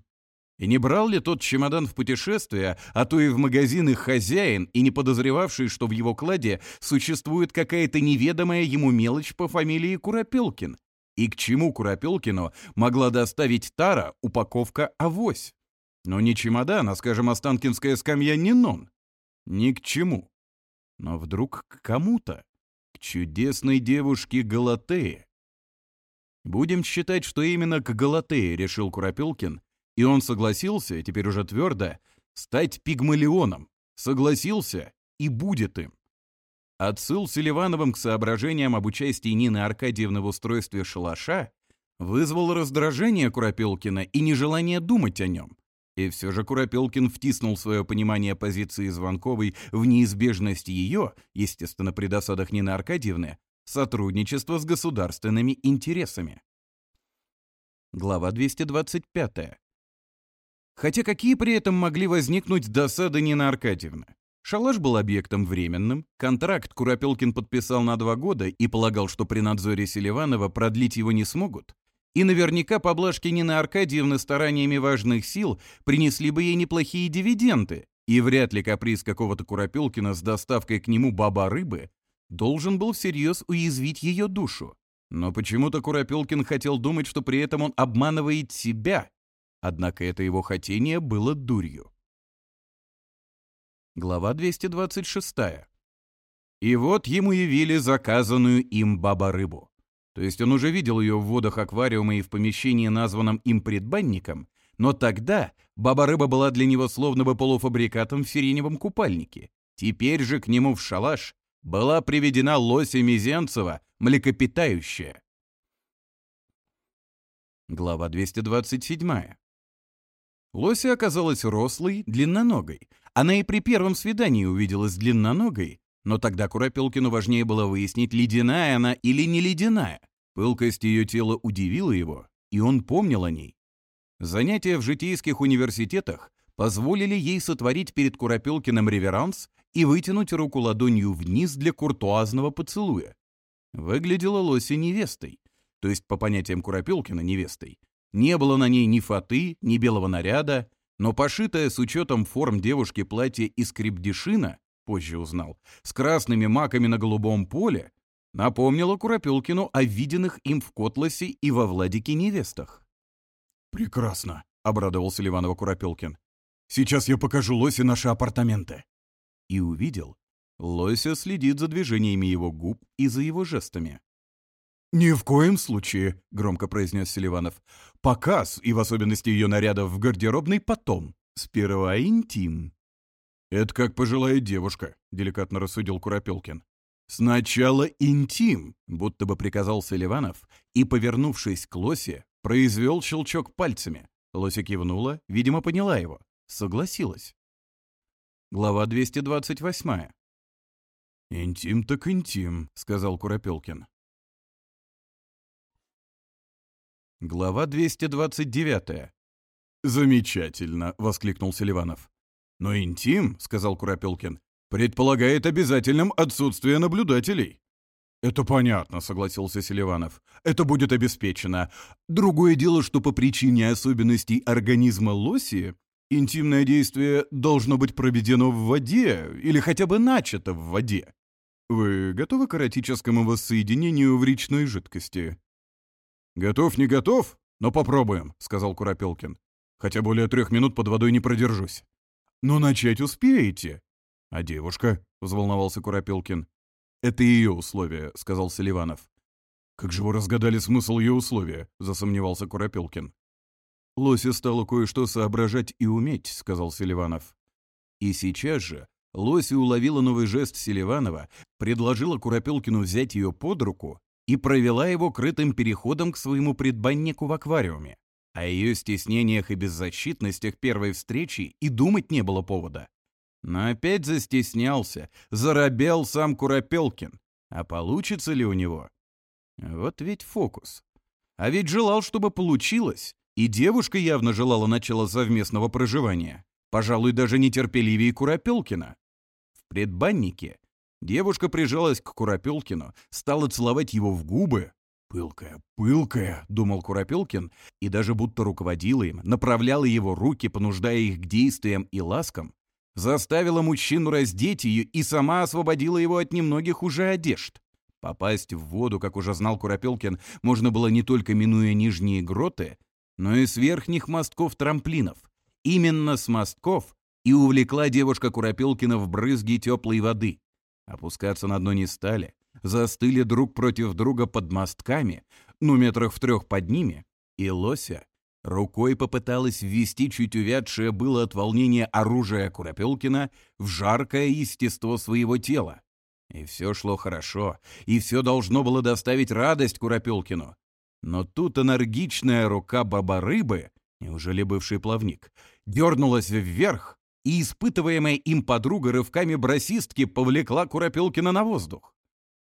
И не брал ли тот чемодан в путешествие, а то и в магазины хозяин, и не подозревавший, что в его кладе существует какая-то неведомая ему мелочь по фамилии Куропелкин? И к чему Куропелкину могла доставить Тара упаковка «Авось»? Но не чемодан, а, скажем, останкинская скамья «Нинон». Ни к чему. Но вдруг к кому-то. К чудесной девушке Галатее. Будем считать, что именно к Галатее решил Куропелкин, и он согласился, теперь уже твердо, стать пигмалионом. Согласился и будет им. Отсыл с Селивановым к соображениям об участии Нины Аркадьевны в устройстве шалаша вызвал раздражение Куропелкина и нежелание думать о нем. И все же Куропелкин втиснул свое понимание позиции Звонковой в неизбежность ее, естественно, при досадах Нины Аркадьевны, сотрудничество с государственными интересами. Глава 225. Хотя какие при этом могли возникнуть досады Нина Аркадьевна? Шалаш был объектом временным, контракт Куропелкин подписал на два года и полагал, что при надзоре Селиванова продлить его не смогут, и наверняка поблажки Нины Аркадьевны стараниями важных сил принесли бы ей неплохие дивиденды, и вряд ли каприз какого-то Куропелкина с доставкой к нему баба-рыбы должен был всерьез уязвить ее душу. Но почему-то Куропелкин хотел думать, что при этом он обманывает себя. Однако это его хотение было дурью. Глава 226. И вот ему явили заказанную им баба-рыбу. То есть он уже видел ее в водах аквариума и в помещении, названном им предбанником, но тогда баба-рыба была для него словно бы полуфабрикатом в сиреневом купальнике. Теперь же к нему в шалаш была приведена лося Мизенцева, млекопитающая. Глава 227. Лося оказалась рослой, длинноногой. Она и при первом свидании увиделась длинноногой, но тогда Куропелкину важнее было выяснить, ледяная она или не ледяная. Пылкость ее тела удивила его, и он помнил о ней. Занятия в житейских университетах позволили ей сотворить перед Куропелкиным реверанс и вытянуть руку ладонью вниз для куртуазного поцелуя. Выглядела Лося невестой, то есть, по понятиям Куропелкина, невестой. Не было на ней ни фаты, ни белого наряда, но пошитое с учетом форм девушки платье из крепдешина позже узнал, с красными маками на голубом поле, напомнила Куропелкину о виденных им в Котласе и во Владике невестах. «Прекрасно», — обрадовался Ливанова Куропелкин. «Сейчас я покажу Лосе наши апартаменты». И увидел. Лося следит за движениями его губ и за его жестами. «Ни в коем случае», — громко произнес Селиванов. «Показ, и в особенности ее нарядов в гардеробной, потом. Сперва интим». «Это как пожелает девушка», — деликатно рассудил Куропелкин. «Сначала интим», — будто бы приказал Селиванов, и, повернувшись к Лосе, произвел щелчок пальцами. Лося кивнула, видимо, поняла его. Согласилась. Глава 228. «Интим так интим», — сказал Куропелкин. Глава 229. «Замечательно!» — воскликнул Селиванов. Но интим, — сказал Куропелкин, — предполагает обязательным отсутствие наблюдателей. «Это понятно», — согласился Селиванов. «Это будет обеспечено. Другое дело, что по причине особенностей организма лоси интимное действие должно быть проведено в воде или хотя бы начато в воде. Вы готовы к эротическому воссоединению в речной жидкости?» «Готов, не готов, но попробуем», — сказал Куропелкин. «Хотя более трех минут под водой не продержусь». Но «Ну, начать успеете. А девушка, взволновался Куропелкин. Это ее условие, сказал Селиванов. Как же вы разгадали смысл ее условия? засомневался Куропелкин. Лоси стало кое-что соображать и уметь, сказал Селиванов. И сейчас же Лоси уловила новый жест Селиванова, предложила Куропелкину взять ее под руку и провела его крытым переходом к своему предбаннику в аквариуме. О ее стеснениях и беззащитностях первой встречи и думать не было повода. Но опять застеснялся, заробел сам Куропелкин. А получится ли у него? Вот ведь фокус. А ведь желал, чтобы получилось. И девушка явно желала начала совместного проживания. Пожалуй, даже нетерпеливее Куропелкина. В предбаннике девушка прижалась к Куропелкину, стала целовать его в губы, «Пылкая, пылкая», — думал Куропелкин, и даже будто руководила им, направляла его руки, понуждая их к действиям и ласкам, заставила мужчину раздеть ее и сама освободила его от немногих уже одежд. Попасть в воду, как уже знал Куропелкин, можно было не только минуя нижние гроты, но и с верхних мостков трамплинов. Именно с мостков и увлекла девушка Куропелкина в брызги теплой воды. Опускаться на дно не стали, застыли друг против друга под мостками, ну метрах в трех под ними, и лося рукой попыталась ввести чуть увядшее было от волнения оружие Куропелкина в жаркое естество своего тела. И все шло хорошо, и все должно было доставить радость Куропелкину. Но тут энергичная рука баба-рыбы, неужели бывший плавник, дернулась вверх, и испытываемая им подруга рывками бросистки повлекла Куропелкина на воздух.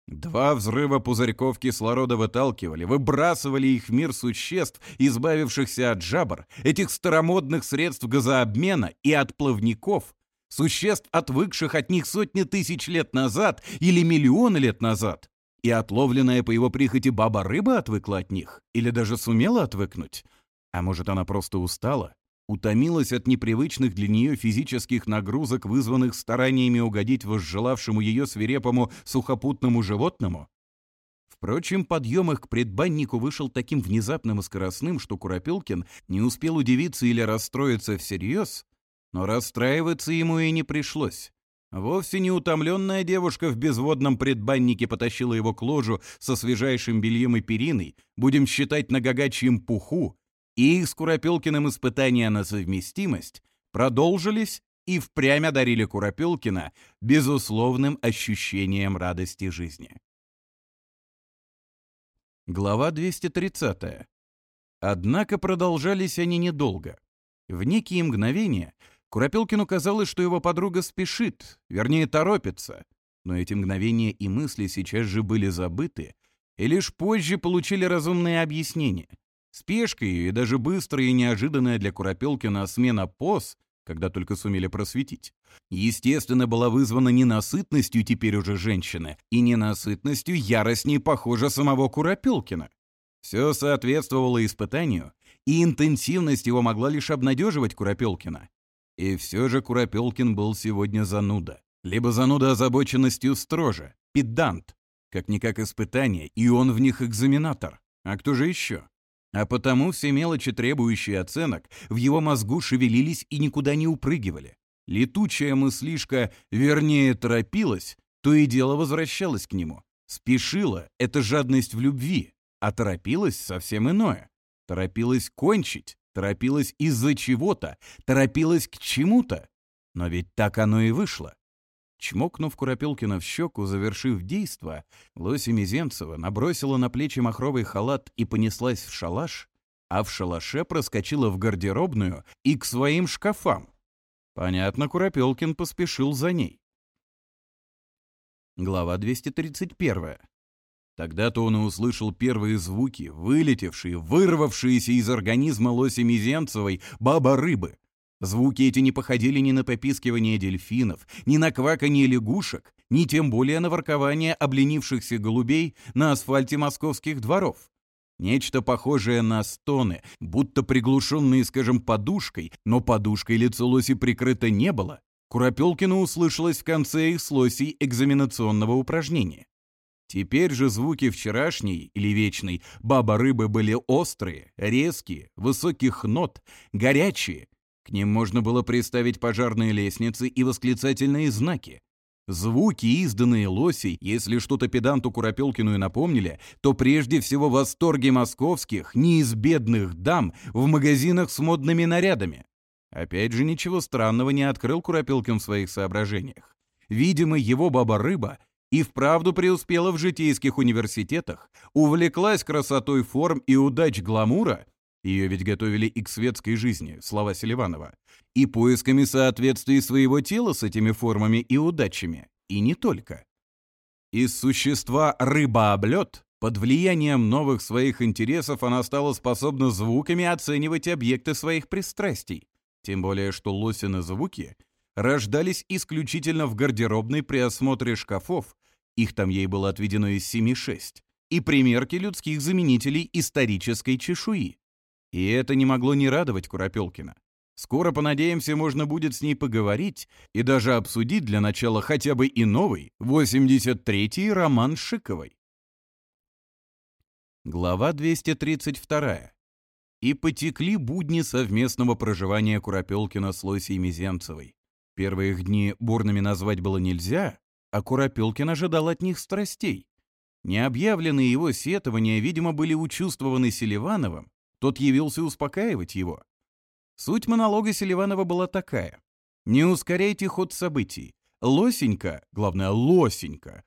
Два взрыва пузырьков кислорода выталкивали, выбрасывали их в мир существ, избавившихся от жабр, этих старомодных средств газообмена и от плавников, существ, отвыкших от них сотни тысяч лет назад или миллионы лет назад. И отловленная по его прихоти баба-рыба отвыкла от них? Или даже сумела отвыкнуть? А может, она просто устала? утомилась от непривычных для нее физических нагрузок, вызванных стараниями угодить возжелавшему ее свирепому сухопутному животному? Впрочем, подъем их к предбаннику вышел таким внезапным и скоростным, что Куропилкин не успел удивиться или расстроиться всерьез, но расстраиваться ему и не пришлось. Вовсе не утомленная девушка в безводном предбаннике потащила его к ложу со свежайшим бельем и периной, будем считать на пуху, и их с Куропелкиным испытания на совместимость продолжились и впрямь одарили Куропелкина безусловным ощущением радости жизни. Глава 230. Однако продолжались они недолго. В некие мгновения Куропелкину казалось, что его подруга спешит, вернее, торопится, но эти мгновения и мысли сейчас же были забыты и лишь позже получили разумные объяснения. Спешка ее и даже быстрая и неожиданная для Куропелкина смена поз, когда только сумели просветить, естественно, была вызвана ненасытностью теперь уже женщины и ненасытностью яростней, похоже, самого Куропелкина. Все соответствовало испытанию, и интенсивность его могла лишь обнадеживать Куропелкина. И все же Куропелкин был сегодня зануда. Либо зануда озабоченностью строже, педант. Как-никак испытание, и он в них экзаменатор. А кто же еще? А потому все мелочи, требующие оценок, в его мозгу шевелились и никуда не упрыгивали. Летучая мыслишка, вернее, торопилась, то и дело возвращалась к нему. Спешила — это жадность в любви, а торопилась совсем иное. Торопилась кончить, торопилась из-за чего-то, торопилась к чему-то. Но ведь так оно и вышло. Чмокнув Куропелкина в щеку, завершив действо, Лося Миземцева набросила на плечи махровый халат и понеслась в шалаш, а в шалаше проскочила в гардеробную и к своим шкафам. Понятно, Куропелкин поспешил за ней. Глава 231. Тогда-то он и услышал первые звуки, вылетевшие, вырвавшиеся из организма лоси Мизенцевой баба-рыбы. Звуки эти не походили ни на попискивание дельфинов, ни на кваканье лягушек, ни тем более на воркование обленившихся голубей на асфальте московских дворов. Нечто похожее на стоны, будто приглушенные, скажем, подушкой, но подушкой лицо лоси прикрыто не было, Куропелкину услышалось в конце их с лосей экзаменационного упражнения. Теперь же звуки вчерашней или вечной баба-рыбы были острые, резкие, высоких нот, горячие, к ним можно было представить пожарные лестницы и восклицательные знаки. Звуки, изданные лосей, если что-то педанту Куропелкину и напомнили, то прежде всего восторги московских, неизбедных дам в магазинах с модными нарядами. Опять же, ничего странного не открыл Куропелкин в своих соображениях. Видимо, его баба-рыба и вправду преуспела в житейских университетах, увлеклась красотой форм и удач гламура ее ведь готовили и к светской жизни, слова Селиванова, и поисками соответствий своего тела с этими формами и удачами, и не только. Из существа рыба рыбооблет под влиянием новых своих интересов она стала способна звуками оценивать объекты своих пристрастий, тем более что лосины звуки рождались исключительно в гардеробной при осмотре шкафов, их там ей было отведено из 7-6, и примерки людских заменителей исторической чешуи. И это не могло не радовать Куропелкина. Скоро, понадеемся, можно будет с ней поговорить и даже обсудить для начала хотя бы и новый, 83-й роман Шиковой. Глава 232. И потекли будни совместного проживания Куропелкина с Лосей Мизенцевой. Первые дни бурными назвать было нельзя, а Куропелкин ожидал от них страстей. Необъявленные его сетования, видимо, были учувствованы Селивановым, тот явился успокаивать его. Суть монолога Селиванова была такая. «Не ускоряйте ход событий. Лосенька, главное, лосенька,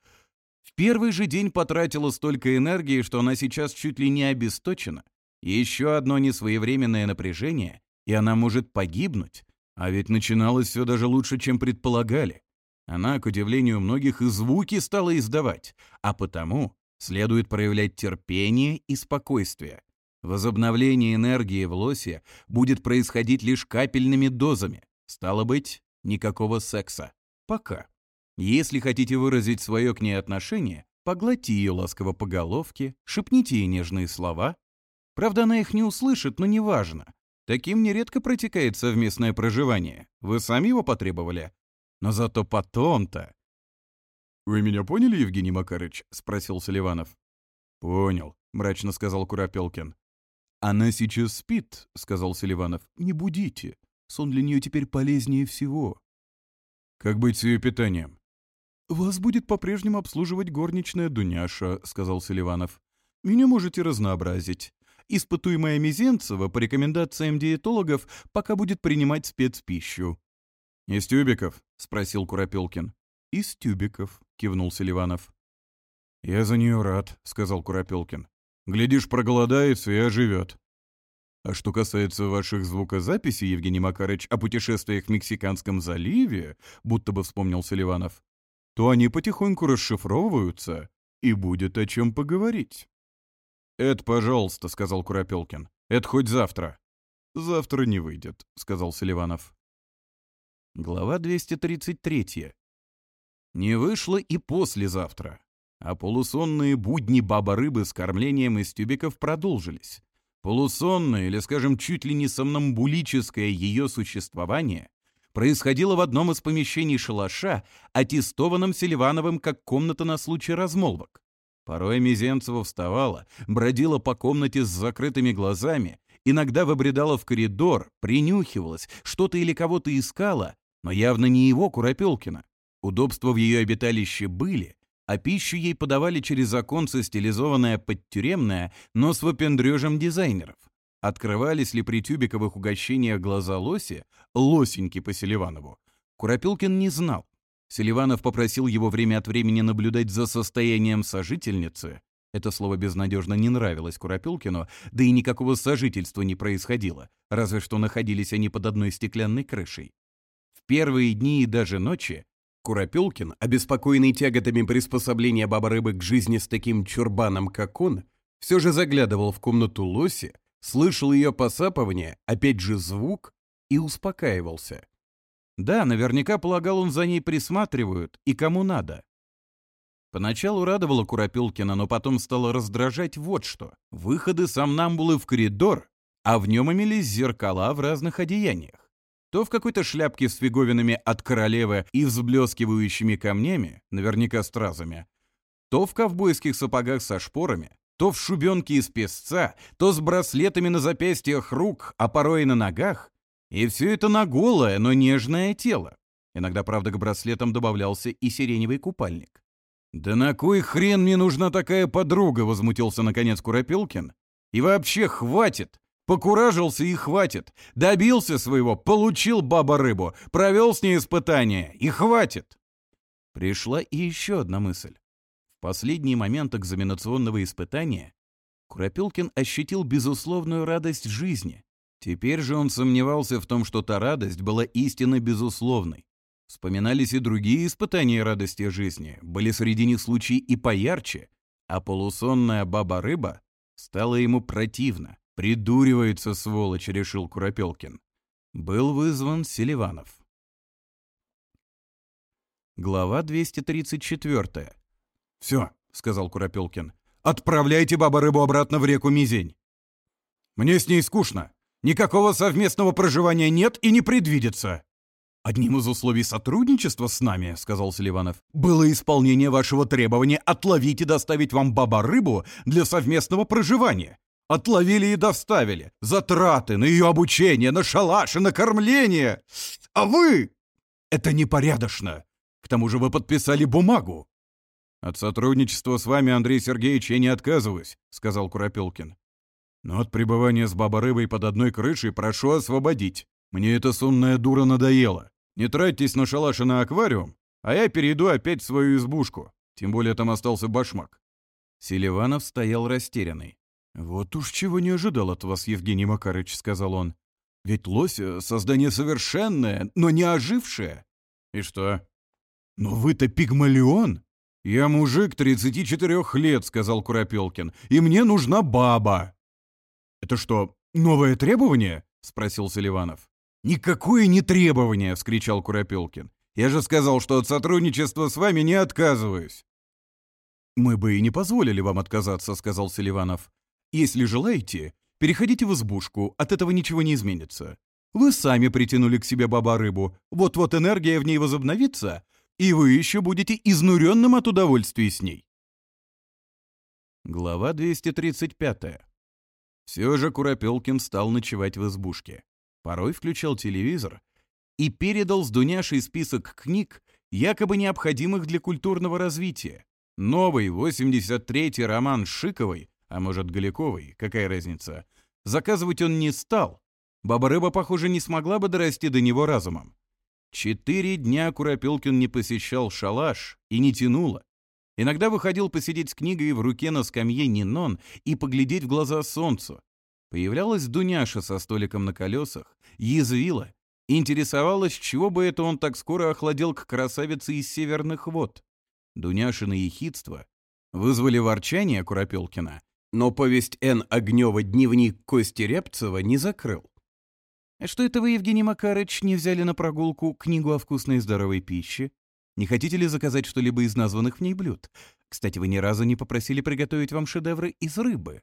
в первый же день потратила столько энергии, что она сейчас чуть ли не обесточена. Еще одно несвоевременное напряжение, и она может погибнуть. А ведь начиналось все даже лучше, чем предполагали. Она, к удивлению многих, и звуки стала издавать, а потому следует проявлять терпение и спокойствие. Возобновление энергии в лосе будет происходить лишь капельными дозами. Стало быть, никакого секса. Пока. Если хотите выразить свое к ней отношение, погладьте ее ласково по головке, шепните ей нежные слова. Правда, она их не услышит, но неважно. Таким нередко протекает совместное проживание. Вы сами его потребовали. Но зато потом-то... «Вы меня поняли, Евгений Макарыч?» — спросил Селиванов. «Понял», — мрачно сказал Куропелкин. «Она сейчас спит», — сказал Селиванов. «Не будите. Сон для нее теперь полезнее всего». «Как быть с ее питанием?» «Вас будет по-прежнему обслуживать горничная Дуняша», — сказал Селиванов. Меня можете разнообразить. Испытуемая Мизенцева по рекомендациям диетологов пока будет принимать спецпищу». «Из тюбиков?» — спросил Куропелкин. «Из тюбиков», — кивнул Селиванов. «Я за нее рад», — сказал Куропелкин. Глядишь, проголодается и оживет. А что касается ваших звукозаписей, Евгений Макарыч, о путешествиях в Мексиканском заливе, будто бы вспомнился Селиванов, то они потихоньку расшифровываются, и будет о чем поговорить. «Это, пожалуйста», — сказал Куропелкин. «Это хоть завтра». «Завтра не выйдет», — сказал Селиванов. Глава 233. Не вышло и послезавтра а полусонные будни баба-рыбы с кормлением из тюбиков продолжились. Полусонное, или, скажем, чуть ли не сомнамбулическое ее существование происходило в одном из помещений шалаша, аттестованном Селивановым как комната на случай размолвок. Порой Мизенцева вставала, бродила по комнате с закрытыми глазами, иногда выбредала в коридор, принюхивалась, что-то или кого-то искала, но явно не его Куропелкина. Удобства в ее обиталище были, а пищу ей подавали через оконце, стилизованное под тюремное, но с вопендрежем дизайнеров. Открывались ли при тюбиковых угощениях глаза лоси, лосеньки по Селиванову, Куропилкин не знал. Селиванов попросил его время от времени наблюдать за состоянием сожительницы. Это слово безнадежно не нравилось Куропилкину, да и никакого сожительства не происходило, разве что находились они под одной стеклянной крышей. В первые дни и даже ночи Куропелкин, обеспокоенный тяготами приспособления баба рыбы к жизни с таким чурбаном, как он, все же заглядывал в комнату Лоси, слышал ее посапывание, опять же звук, и успокаивался. Да, наверняка полагал он за ней присматривают и кому надо. Поначалу радовало Куропилкина, но потом стало раздражать вот что. Выходы сомнамбулы в коридор, а в нем имелись зеркала в разных одеяниях то в какой-то шляпке с фиговинами от королевы и взблескивающими камнями, наверняка стразами, то в ковбойских сапогах со шпорами, то в шубенке из песца, то с браслетами на запястьях рук, а порой и на ногах, и все это на голое, но нежное тело. Иногда, правда, к браслетам добавлялся и сиреневый купальник. «Да на кой хрен мне нужна такая подруга?» — возмутился наконец Куропилкин. «И вообще хватит! Покуражился и хватит. Добился своего, получил баба рыбу, провел с ней испытание и хватит. Пришла и еще одна мысль. В последний момент экзаменационного испытания Куропилкин ощутил безусловную радость жизни. Теперь же он сомневался в том, что та радость была истинно безусловной. Вспоминались и другие испытания радости жизни, были среди них случаи и поярче, а полусонная баба-рыба стала ему противна. «Придуривается, сволочь!» — решил Куропелкин. Был вызван Селиванов. Глава 234. «Все», — сказал Куропелкин, — «отправляйте баба-рыбу обратно в реку Мизень. Мне с ней скучно. Никакого совместного проживания нет и не предвидится». «Одним из условий сотрудничества с нами, — сказал Селиванов, — было исполнение вашего требования отловить и доставить вам баба-рыбу для совместного проживания отловили и доставили. Затраты на ее обучение, на шалаш и на кормление. А вы... Это непорядочно. К тому же вы подписали бумагу. От сотрудничества с вами, Андрей Сергеевич, я не отказываюсь, сказал Куропелкин. Но от пребывания с баборыбой под одной крышей прошу освободить. Мне эта сонная дура надоела. Не тратьтесь на шалаш и на аквариум, а я перейду опять в свою избушку. Тем более там остался башмак. Селиванов стоял растерянный. «Вот уж чего не ожидал от вас, Евгений Макарыч», — сказал он. «Ведь лось э, — создание совершенное, но не ожившее». «И что?» «Но вы-то пигмалион!» «Я мужик 34 лет», — сказал Куропелкин, — «и мне нужна баба». «Это что, новое требование?» — спросил Селиванов. «Никакое не требование!» — вскричал Куропелкин. «Я же сказал, что от сотрудничества с вами не отказываюсь». «Мы бы и не позволили вам отказаться», — сказал Селиванов. Если желаете, переходите в избушку, от этого ничего не изменится. Вы сами притянули к себе баба-рыбу, вот-вот энергия в ней возобновится, и вы еще будете изнуренным от удовольствия с ней. Глава 235. Все же Куропелкин стал ночевать в избушке. Порой включал телевизор и передал с Дуняшей список книг, якобы необходимых для культурного развития. Новый 83-й роман Шиковой а может, Галиковой? Какая разница? Заказывать он не стал. Баба-рыба, похоже, не смогла бы дорасти до него разумом. Четыре дня Куропелкин не посещал шалаш и не тянуло. Иногда выходил посидеть с книгой в руке на скамье Нинон и поглядеть в глаза солнцу. Появлялась Дуняша со столиком на колесах, язвила, интересовалась, чего бы это он так скоро охладел к красавице из северных вод. Дуняшины ехидство вызвали ворчание Куропелкина но повесть Н. Огнева «Дневник Кости Репцева» не закрыл. А что это вы, Евгений Макарыч, не взяли на прогулку книгу о вкусной и здоровой пище? Не хотите ли заказать что-либо из названных в ней блюд? Кстати, вы ни разу не попросили приготовить вам шедевры из рыбы.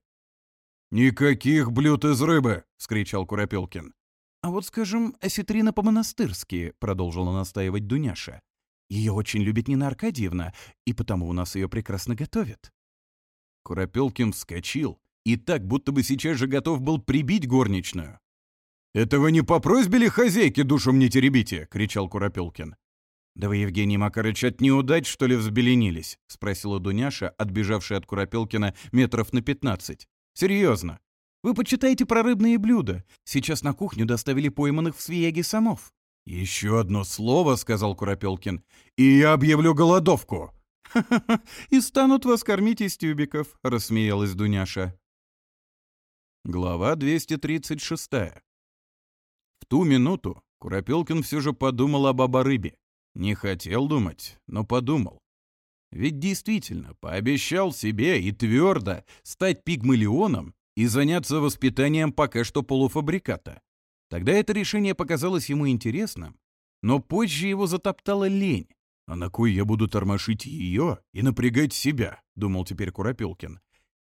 «Никаких блюд из рыбы!» — скричал Куропелкин. «А вот, скажем, осетрина по-монастырски», — продолжила настаивать Дуняша. «Ее очень любит Нина Аркадьевна, и потому у нас ее прекрасно готовят». Куропелкин вскочил и так, будто бы сейчас же готов был прибить горничную. «Это вы не по просьбе ли хозяйки душу мне теребите?» — кричал Куропелкин. «Да вы, Евгений Макарыч, от неудач, что ли, взбеленились?» — спросила Дуняша, отбежавшая от Куропелкина метров на пятнадцать. «Серьезно. Вы почитаете про рыбные блюда. Сейчас на кухню доставили пойманных в свияге самов». «Еще одно слово», — сказал Куропелкин, — «и я объявлю голодовку». «Ха-ха-ха, и станут вас кормить из тюбиков», — рассмеялась Дуняша. Глава 236. В ту минуту Куропелкин все же подумал об баба-рыбе. Не хотел думать, но подумал. Ведь действительно пообещал себе и твердо стать пигмалионом и заняться воспитанием пока что полуфабриката. Тогда это решение показалось ему интересным, но позже его затоптала лень. «А А «На кой я буду тормошить ее и напрягать себя?» — думал теперь Куропилкин.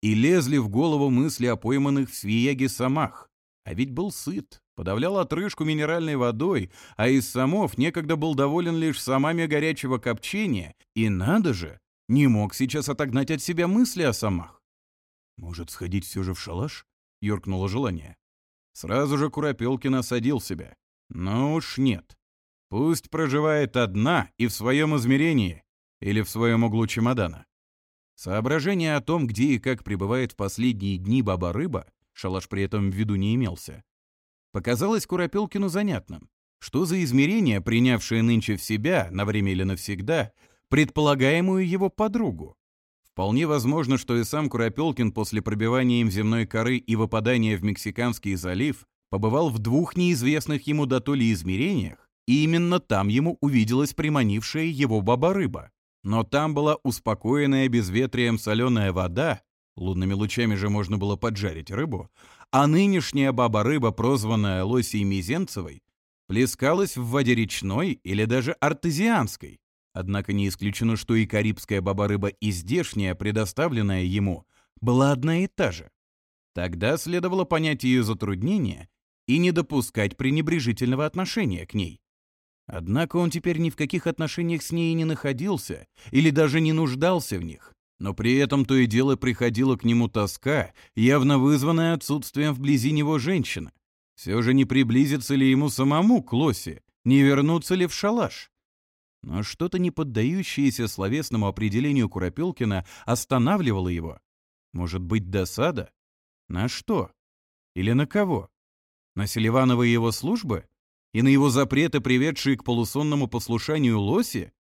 И лезли в голову мысли о пойманных в Свияге самах. А ведь был сыт, подавлял отрыжку минеральной водой, а из самов некогда был доволен лишь самами горячего копчения. И надо же, не мог сейчас отогнать от себя мысли о самах. «Может, сходить все же в шалаш?» — юркнуло желание. Сразу же Куропелкин осадил себя. «Ну уж нет. Пусть проживает одна и в своем измерении, или в своем углу чемодана. Соображение о том, где и как пребывает в последние дни баба-рыба, шалаш при этом в виду не имелся, показалось Куропелкину занятным. Что за измерение, принявшее нынче в себя, на время или навсегда, предполагаемую его подругу? Вполне возможно, что и сам Куропелкин после пробивания им земной коры и выпадания в Мексиканский залив побывал в двух неизвестных ему дотоле измерениях, и именно там ему увиделась приманившая его баба-рыба. Но там была успокоенная безветрием соленая вода, лунными лучами же можно было поджарить рыбу, а нынешняя баба-рыба, прозванная Лосей Мизенцевой, плескалась в воде речной или даже артезианской. Однако не исключено, что и карибская баба-рыба и здешняя, предоставленная ему, была одна и та же. Тогда следовало понять ее затруднения и не допускать пренебрежительного отношения к ней. Однако он теперь ни в каких отношениях с ней не находился или даже не нуждался в них, но при этом то и дело приходила к нему тоска, явно вызванная отсутствием вблизи него женщины. Все же не приблизится ли ему самому к Лосе, не вернуться ли в шалаш? Но что-то не поддающееся словесному определению Куропелкина останавливало его. Может быть, досада? На что? Или на кого? На Селиванова и его службы? и на его запреты, приведшие к полусонному послушанию лоси?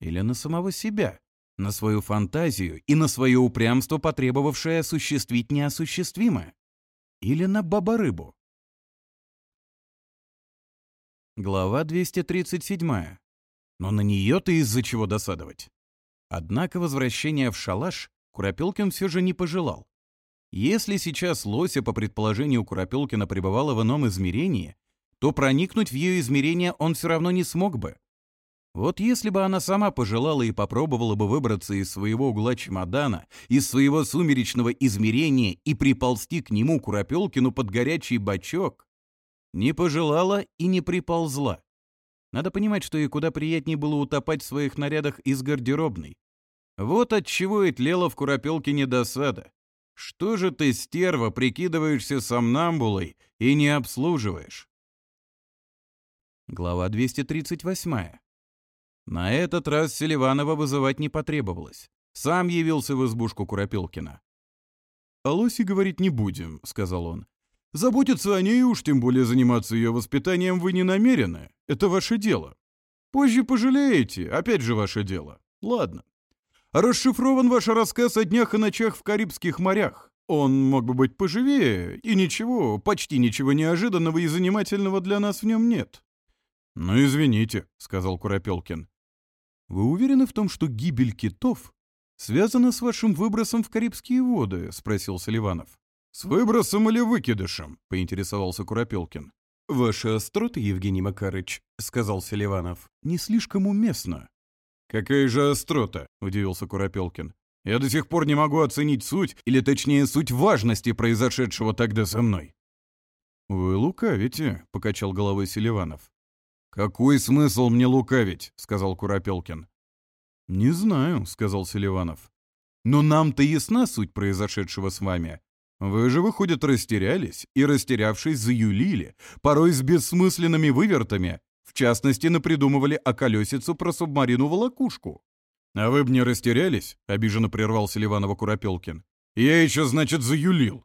Или на самого себя, на свою фантазию и на свое упрямство, потребовавшее осуществить неосуществимое? Или на баба-рыбу? Глава 237. Но на нее-то из-за чего досадовать. Однако возвращение в шалаш Куропелкин все же не пожелал. Если сейчас лося, по предположению Куропелкина, пребывала в ином измерении, то проникнуть в ее измерение он все равно не смог бы. Вот если бы она сама пожелала и попробовала бы выбраться из своего угла чемодана, из своего сумеречного измерения и приползти к нему, Куропелкину, под горячий бачок, не пожелала и не приползла. Надо понимать, что ей куда приятнее было утопать в своих нарядах из гардеробной. Вот отчего и тлела в Куропелкине досада. Что же ты, стерва, прикидываешься сомнамбулой и не обслуживаешь? Глава 238. На этот раз Селиванова вызывать не потребовалось. Сам явился в избушку Куропелкина. «О Лосе говорить не будем», — сказал он. «Заботиться о ней уж, тем более заниматься ее воспитанием вы не намерены. Это ваше дело. Позже пожалеете, опять же ваше дело. Ладно. Расшифрован ваш рассказ о днях и ночах в Карибских морях. Он мог бы быть поживее, и ничего, почти ничего неожиданного и занимательного для нас в нем нет. «Ну, извините», — сказал Куропелкин. «Вы уверены в том, что гибель китов связана с вашим выбросом в Карибские воды?» — спросил Соливанов. «С выбросом или выкидышем?» — поинтересовался Куропелкин. «Ваши остроты, Евгений Макарыч», — сказал Селиванов, — «не слишком уместно». «Какая же острота?» — удивился Куропелкин. «Я до сих пор не могу оценить суть, или точнее суть важности произошедшего тогда со мной». «Вы лукавите», — покачал головой Селиванов. «Какой смысл мне лукавить?» — сказал Куропелкин. «Не знаю», — сказал Селиванов. «Но нам-то ясна суть произошедшего с вами. Вы же, выходит, растерялись и, растерявшись, заюлили, порой с бессмысленными вывертами, в частности, напридумывали о колесицу про субмарину-волокушку». «А вы б не растерялись?» — обиженно прервал Селиванова Куропелкин. «Я еще, значит, заюлил».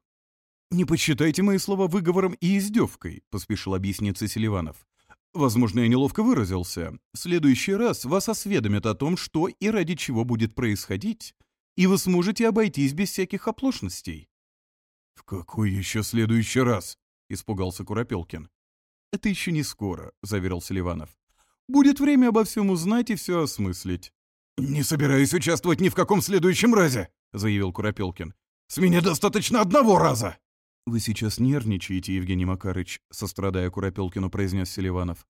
«Не посчитайте мои слова выговором и издевкой», — поспешил объясниться Селиванов. Возможно, я неловко выразился. В следующий раз вас осведомят о том, что и ради чего будет происходить, и вы сможете обойтись без всяких оплошностей». «В какой еще следующий раз?» — испугался Куропелкин. «Это еще не скоро», — заверил Селиванов. «Будет время обо всем узнать и все осмыслить». «Не собираюсь участвовать ни в каком следующем разе», — заявил Куропелкин. «С меня достаточно одного раза!» «Вы сейчас нервничаете, Евгений Макарыч», — сострадая Куропелкину, произнес Селиванов.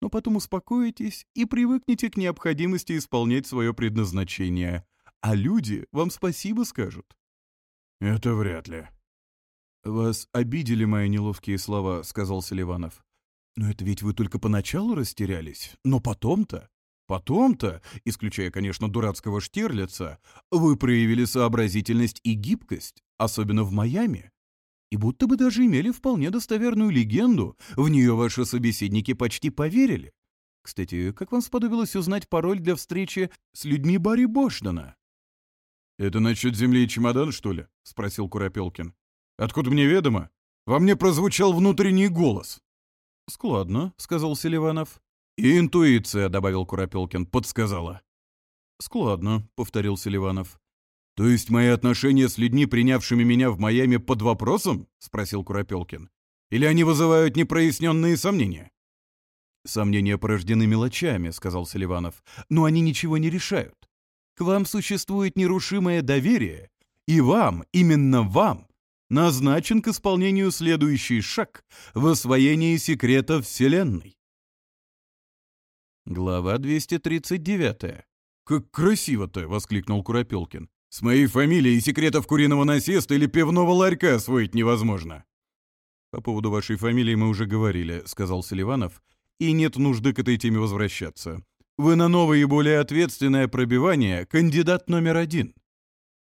«Но ну, потом успокоитесь и привыкнете к необходимости исполнять свое предназначение. А люди вам спасибо скажут». «Это вряд ли». «Вас обидели мои неловкие слова», — сказал Селиванов. «Но это ведь вы только поначалу растерялись. Но потом-то...» Потом-то, исключая, конечно, дурацкого Штирлица, вы проявили сообразительность и гибкость, особенно в Майами и будто бы даже имели вполне достоверную легенду, в нее ваши собеседники почти поверили. Кстати, как вам сподобилось узнать пароль для встречи с людьми Барри Бошдана? «Это насчет земли и чемодан, что ли?» — спросил Куропелкин. «Откуда мне ведомо? Во мне прозвучал внутренний голос». «Складно», — сказал Селиванов. «И интуиция», — добавил Куропелкин, — подсказала. «Складно», — повторил Селиванов. «То есть мои отношения с людьми, принявшими меня в Майами, под вопросом?» — спросил Куропелкин. «Или они вызывают непроясненные сомнения?» «Сомнения порождены мелочами», — сказал Селиванов. «Но они ничего не решают. К вам существует нерушимое доверие. И вам, именно вам, назначен к исполнению следующий шаг в освоении секрета Вселенной». Глава 239. «Как красиво-то!» — воскликнул Куропелкин. С моей фамилией секретов куриного насеста или пивного ларька освоить невозможно. По поводу вашей фамилии мы уже говорили, сказал Селиванов, и нет нужды к этой теме возвращаться. Вы на новое и более ответственное пробивание кандидат номер один.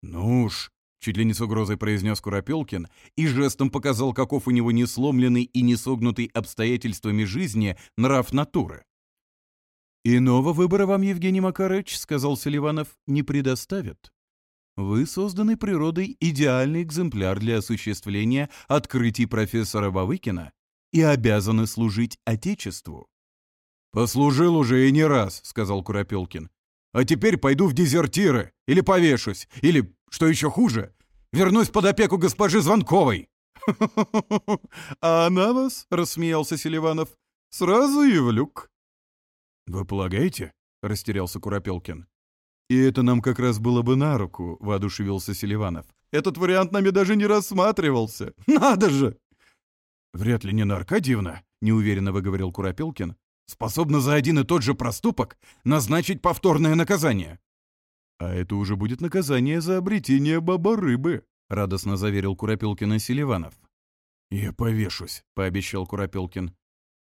Ну уж, чуть ли не с угрозой произнес Куропелкин и жестом показал, каков у него несломленный и не согнутый обстоятельствами жизни нрав натуры. «Иного выбора вам, Евгений Макарыч, — сказал Селиванов, — не предоставят. Вы созданы природой идеальный экземпляр для осуществления открытий профессора Бавыкина и обязаны служить Отечеству». «Послужил уже и не раз», — сказал Куропелкин. «А теперь пойду в дезертиры, или повешусь, или, что еще хуже, вернусь под опеку госпожи Звонковой». «А она вас?» — рассмеялся Селиванов. «Сразу и в люк». «Вы полагаете?» — растерялся Куропелкин. «И это нам как раз было бы на руку», — воодушевился Селиванов. «Этот вариант нами даже не рассматривался. Надо же!» «Вряд ли не Аркадьевна», — неуверенно выговорил Куропилкин, «способна за один и тот же проступок назначить повторное наказание». «А это уже будет наказание за обретение баба-рыбы», — радостно заверил Куропилкина Селиванов. «Я повешусь», — пообещал Куропилкин.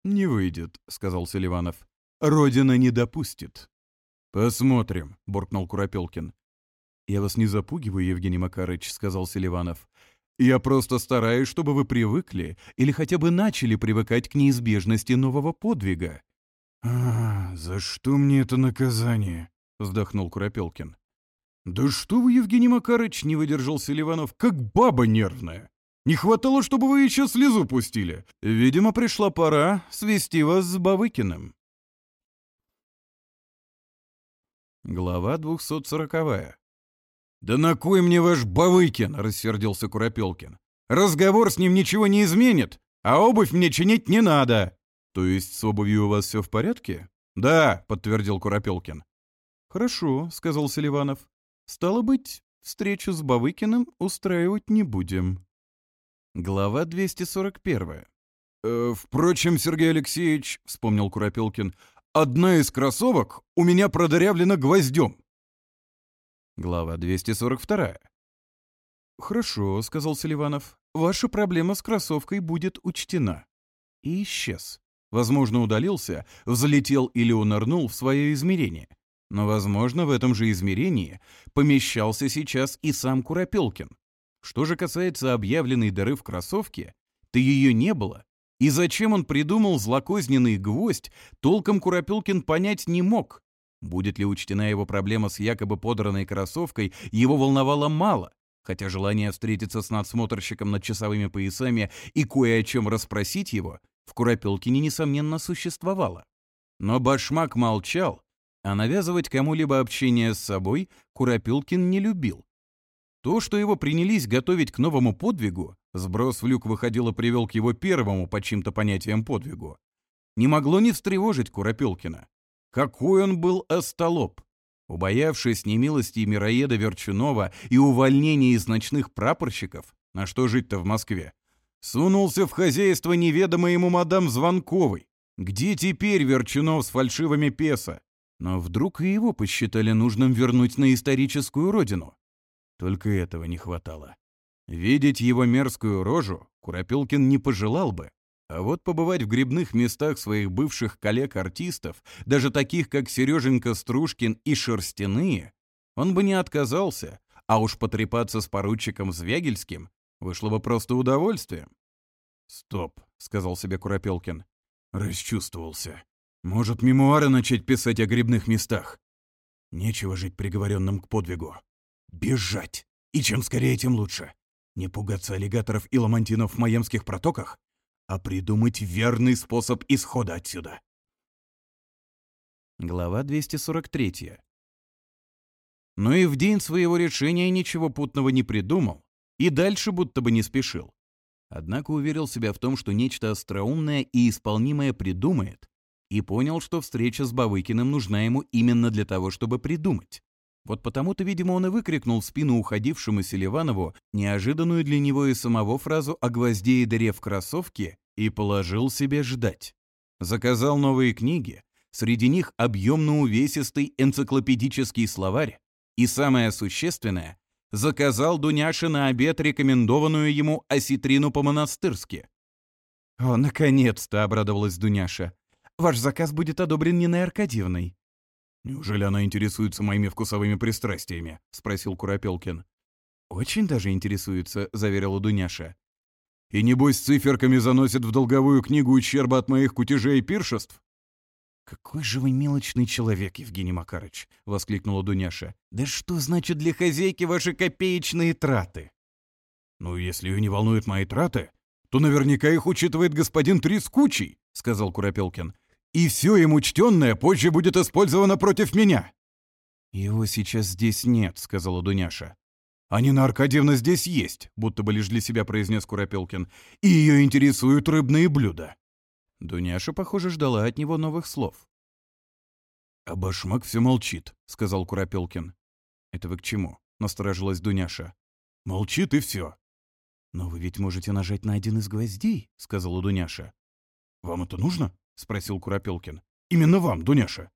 «Не выйдет», — сказал Селиванов. «Родина не допустит». «Посмотрим», — буркнул Куропелкин. «Я вас не запугиваю, Евгений Макарыч», — сказал Селиванов. «Я просто стараюсь, чтобы вы привыкли или хотя бы начали привыкать к неизбежности нового подвига». «А, за что мне это наказание?» — вздохнул Куропелкин. «Да что вы, Евгений Макарыч!» — не выдержал Селиванов. «Как баба нервная! Не хватало, чтобы вы еще слезу пустили! Видимо, пришла пора свести вас с Бавыкиным». Глава 240. «Да на кой мне ваш Бавыкин?» — рассердился Куропелкин. «Разговор с ним ничего не изменит, а обувь мне чинить не надо». «То есть с обувью у вас все в порядке?» «Да», — подтвердил Куропелкин. «Хорошо», — сказал Селиванов. «Стало быть, встречу с Бавыкиным устраивать не будем». Глава 241. «Э, «Впрочем, Сергей Алексеевич», — вспомнил Куропелкин, — одна из кроссовок у меня продырявлена гвоздем. Глава 242. «Хорошо», — сказал Селиванов. «Ваша проблема с кроссовкой будет учтена». И исчез. Возможно, удалился, взлетел или унырнул в свое измерение. Но, возможно, в этом же измерении помещался сейчас и сам Куропелкин. Что же касается объявленной дыры в кроссовке, то ее не было, и зачем он придумал злокозненный гвоздь, толком Куропилкин понять не мог. Будет ли учтена его проблема с якобы подранной кроссовкой, его волновало мало, хотя желание встретиться с надсмотрщиком над часовыми поясами и кое о чем расспросить его в Куропилкине, несомненно, существовало. Но Башмак молчал, а навязывать кому-либо общение с собой Куропилкин не любил. То, что его принялись готовить к новому подвигу, Сброс в люк выходило привел к его первому по чьим-то понятиям подвигу. Не могло не встревожить Куропелкина. Какой он был остолоп! Убоявшись немилости мироеда Верчунова и увольнения из ночных прапорщиков, на что жить-то в Москве, сунулся в хозяйство неведомо ему мадам Звонковой. Где теперь Верчунов с фальшивыми песо? Но вдруг и его посчитали нужным вернуть на историческую родину. Только этого не хватало. Видеть его мерзкую рожу Куропелкин не пожелал бы, а вот побывать в грибных местах своих бывших коллег-артистов, даже таких, как Сереженька Стружкин и Шерстяные, он бы не отказался, а уж потрепаться с поручиком Звягельским вышло бы просто удовольствием. «Стоп», — сказал себе Куропелкин. «Расчувствовался. Может, мемуары начать писать о грибных местах? Нечего жить приговоренным к подвигу. Бежать! И чем скорее, тем лучше не пугаться аллигаторов и ламантинов в майемских протоках, а придумать верный способ исхода отсюда. Глава 243. Но и в день своего решения ничего путного не придумал и дальше будто бы не спешил. Однако уверил себя в том, что нечто остроумное и исполнимое придумает, и понял, что встреча с Бавыкиным нужна ему именно для того, чтобы придумать. Вот потому-то, видимо, он и выкрикнул в спину уходившему Селиванову неожиданную для него и самого фразу о гвозде и дыре в кроссовке и положил себе ждать. Заказал новые книги, среди них объемно-увесистый энциклопедический словарь и, самое существенное, заказал Дуняше на обед рекомендованную ему осетрину по-монастырски. «О, наконец-то!» — обрадовалась Дуняша. «Ваш заказ будет одобрен Ниной Аркадьевной». «Неужели она интересуется моими вкусовыми пристрастиями?» — спросил Куропелкин. «Очень даже интересуется», — заверила Дуняша. «И небось циферками заносит в долговую книгу ущерба от моих кутежей и пиршеств?» «Какой же вы мелочный человек, Евгений Макарыч!» — воскликнула Дуняша. «Да что значит для хозяйки ваши копеечные траты?» «Ну, если ее не волнуют мои траты, то наверняка их учитывает господин Трискучий», — сказал Куропелкин и все им учтенное позже будет использовано против меня». «Его сейчас здесь нет», — сказала Дуняша. «А Нина Аркадьевна здесь есть», — будто бы лишь для себя произнес Куропелкин. «И ее интересуют рыбные блюда». Дуняша, похоже, ждала от него новых слов. «А башмак все молчит», — сказал Куропелкин. «Это вы к чему?» — насторожилась Дуняша. «Молчит и все». «Но вы ведь можете нажать на один из гвоздей», — сказала Дуняша. «Вам это нужно?» — спросил Куропелкин. «Именно вам, Дуняша».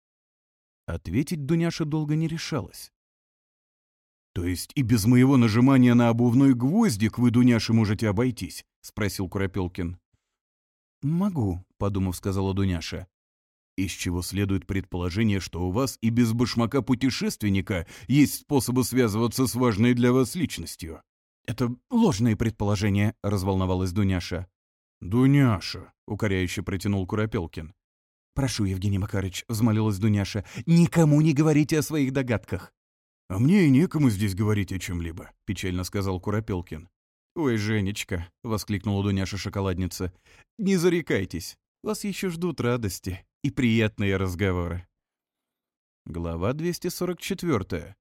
Ответить Дуняша долго не решалась. «То есть и без моего нажимания на обувной гвоздик вы, Дуняша, можете обойтись?» — спросил Куропелкин. «Могу», — подумав, сказала Дуняша. «Из чего следует предположение, что у вас и без башмака путешественника есть способы связываться с важной для вас личностью». «Это ложное предположение, разволновалась Дуняша. «Дуняша», — укоряюще протянул Куропелкин. «Прошу, Евгений Макарыч», — взмолилась Дуняша, — «никому не говорите о своих догадках». «А мне и некому здесь говорить о чем либо печально сказал Куропелкин. «Ой, Женечка», — воскликнула Дуняша-шоколадница, — «не зарекайтесь, вас еще ждут радости и приятные разговоры». Глава 244.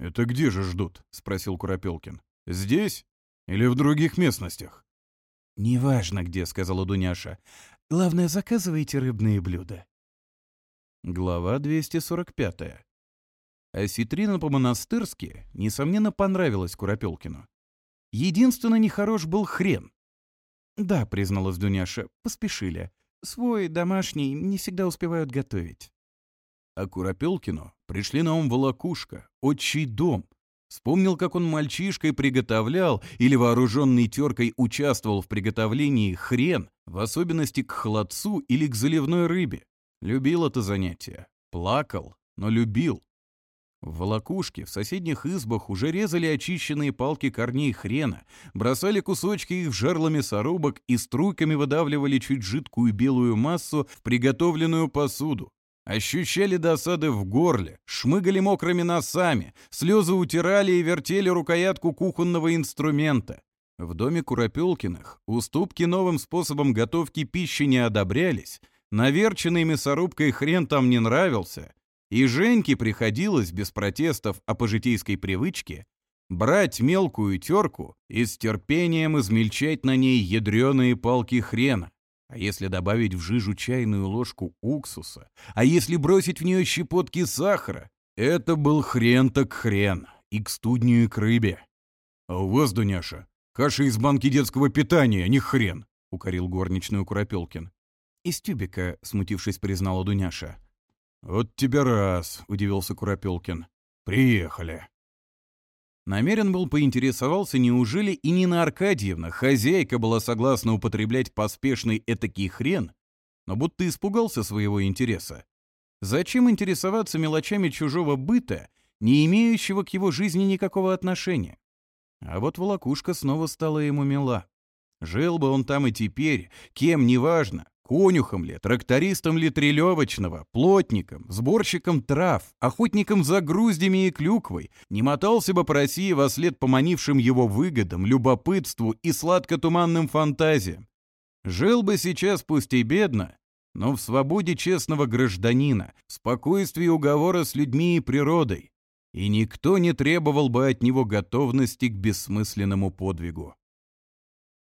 «Это где же ждут?» — спросил Куропелкин. «Здесь или в других местностях?» «Неважно где», — сказала Дуняша. «Главное, заказывайте рыбные блюда». Глава 245. Осетрина а по-монастырски, несомненно, понравилась Куропелкину. Единственно нехорош был хрен. «Да», — призналась Дуняша, — «поспешили. Свой, домашний, не всегда успевают готовить». А Куропелкину пришли на ум волокушка, отчий дом — Вспомнил, как он мальчишкой приготовлял или вооруженной теркой участвовал в приготовлении хрен, в особенности к холодцу или к заливной рыбе. Любил это занятие. Плакал, но любил. В волокушке в соседних избах уже резали очищенные палки корней хрена, бросали кусочки их в жерло мясорубок и струйками выдавливали чуть жидкую белую массу в приготовленную посуду ощущали досады в горле, шмыгали мокрыми носами, слезы утирали и вертели рукоятку кухонного инструмента. В доме курапелкиных уступки новым способам готовки пищи не одобрялись, наверченный мясорубкой хрен там не нравился, и Женьке приходилось без протестов о пожитейской привычке брать мелкую терку и с терпением измельчать на ней ядреные палки хрена. А если добавить в жижу чайную ложку уксуса, а если бросить в нее щепотки сахара, это был хрен так хрен, и к студню, и к рыбе. «А у вас, Дуняша, каша из банки детского питания, а не хрен», — укорил горничную Куропелкин. «Из тюбика», — смутившись, признала Дуняша. «Вот тебе раз», — удивился Куропелкин. «Приехали». Намерен был поинтересовался, неужели и Нина Аркадьевна, хозяйка, была согласна употреблять поспешный этакий хрен, но будто испугался своего интереса. Зачем интересоваться мелочами чужого быта, не имеющего к его жизни никакого отношения? А вот волокушка снова стала ему мила. Жил бы он там и теперь, кем, неважно, Конюхом ли, трактористом ли трелевочного, плотником, сборщиком трав, охотником за груздями и клюквой, не мотался бы по России во след поманившим его выгодам, любопытству и сладко-туманным фантазиям. Жил бы сейчас пусть и бедно, но в свободе честного гражданина, в спокойствии уговора с людьми и природой, и никто не требовал бы от него готовности к бессмысленному подвигу.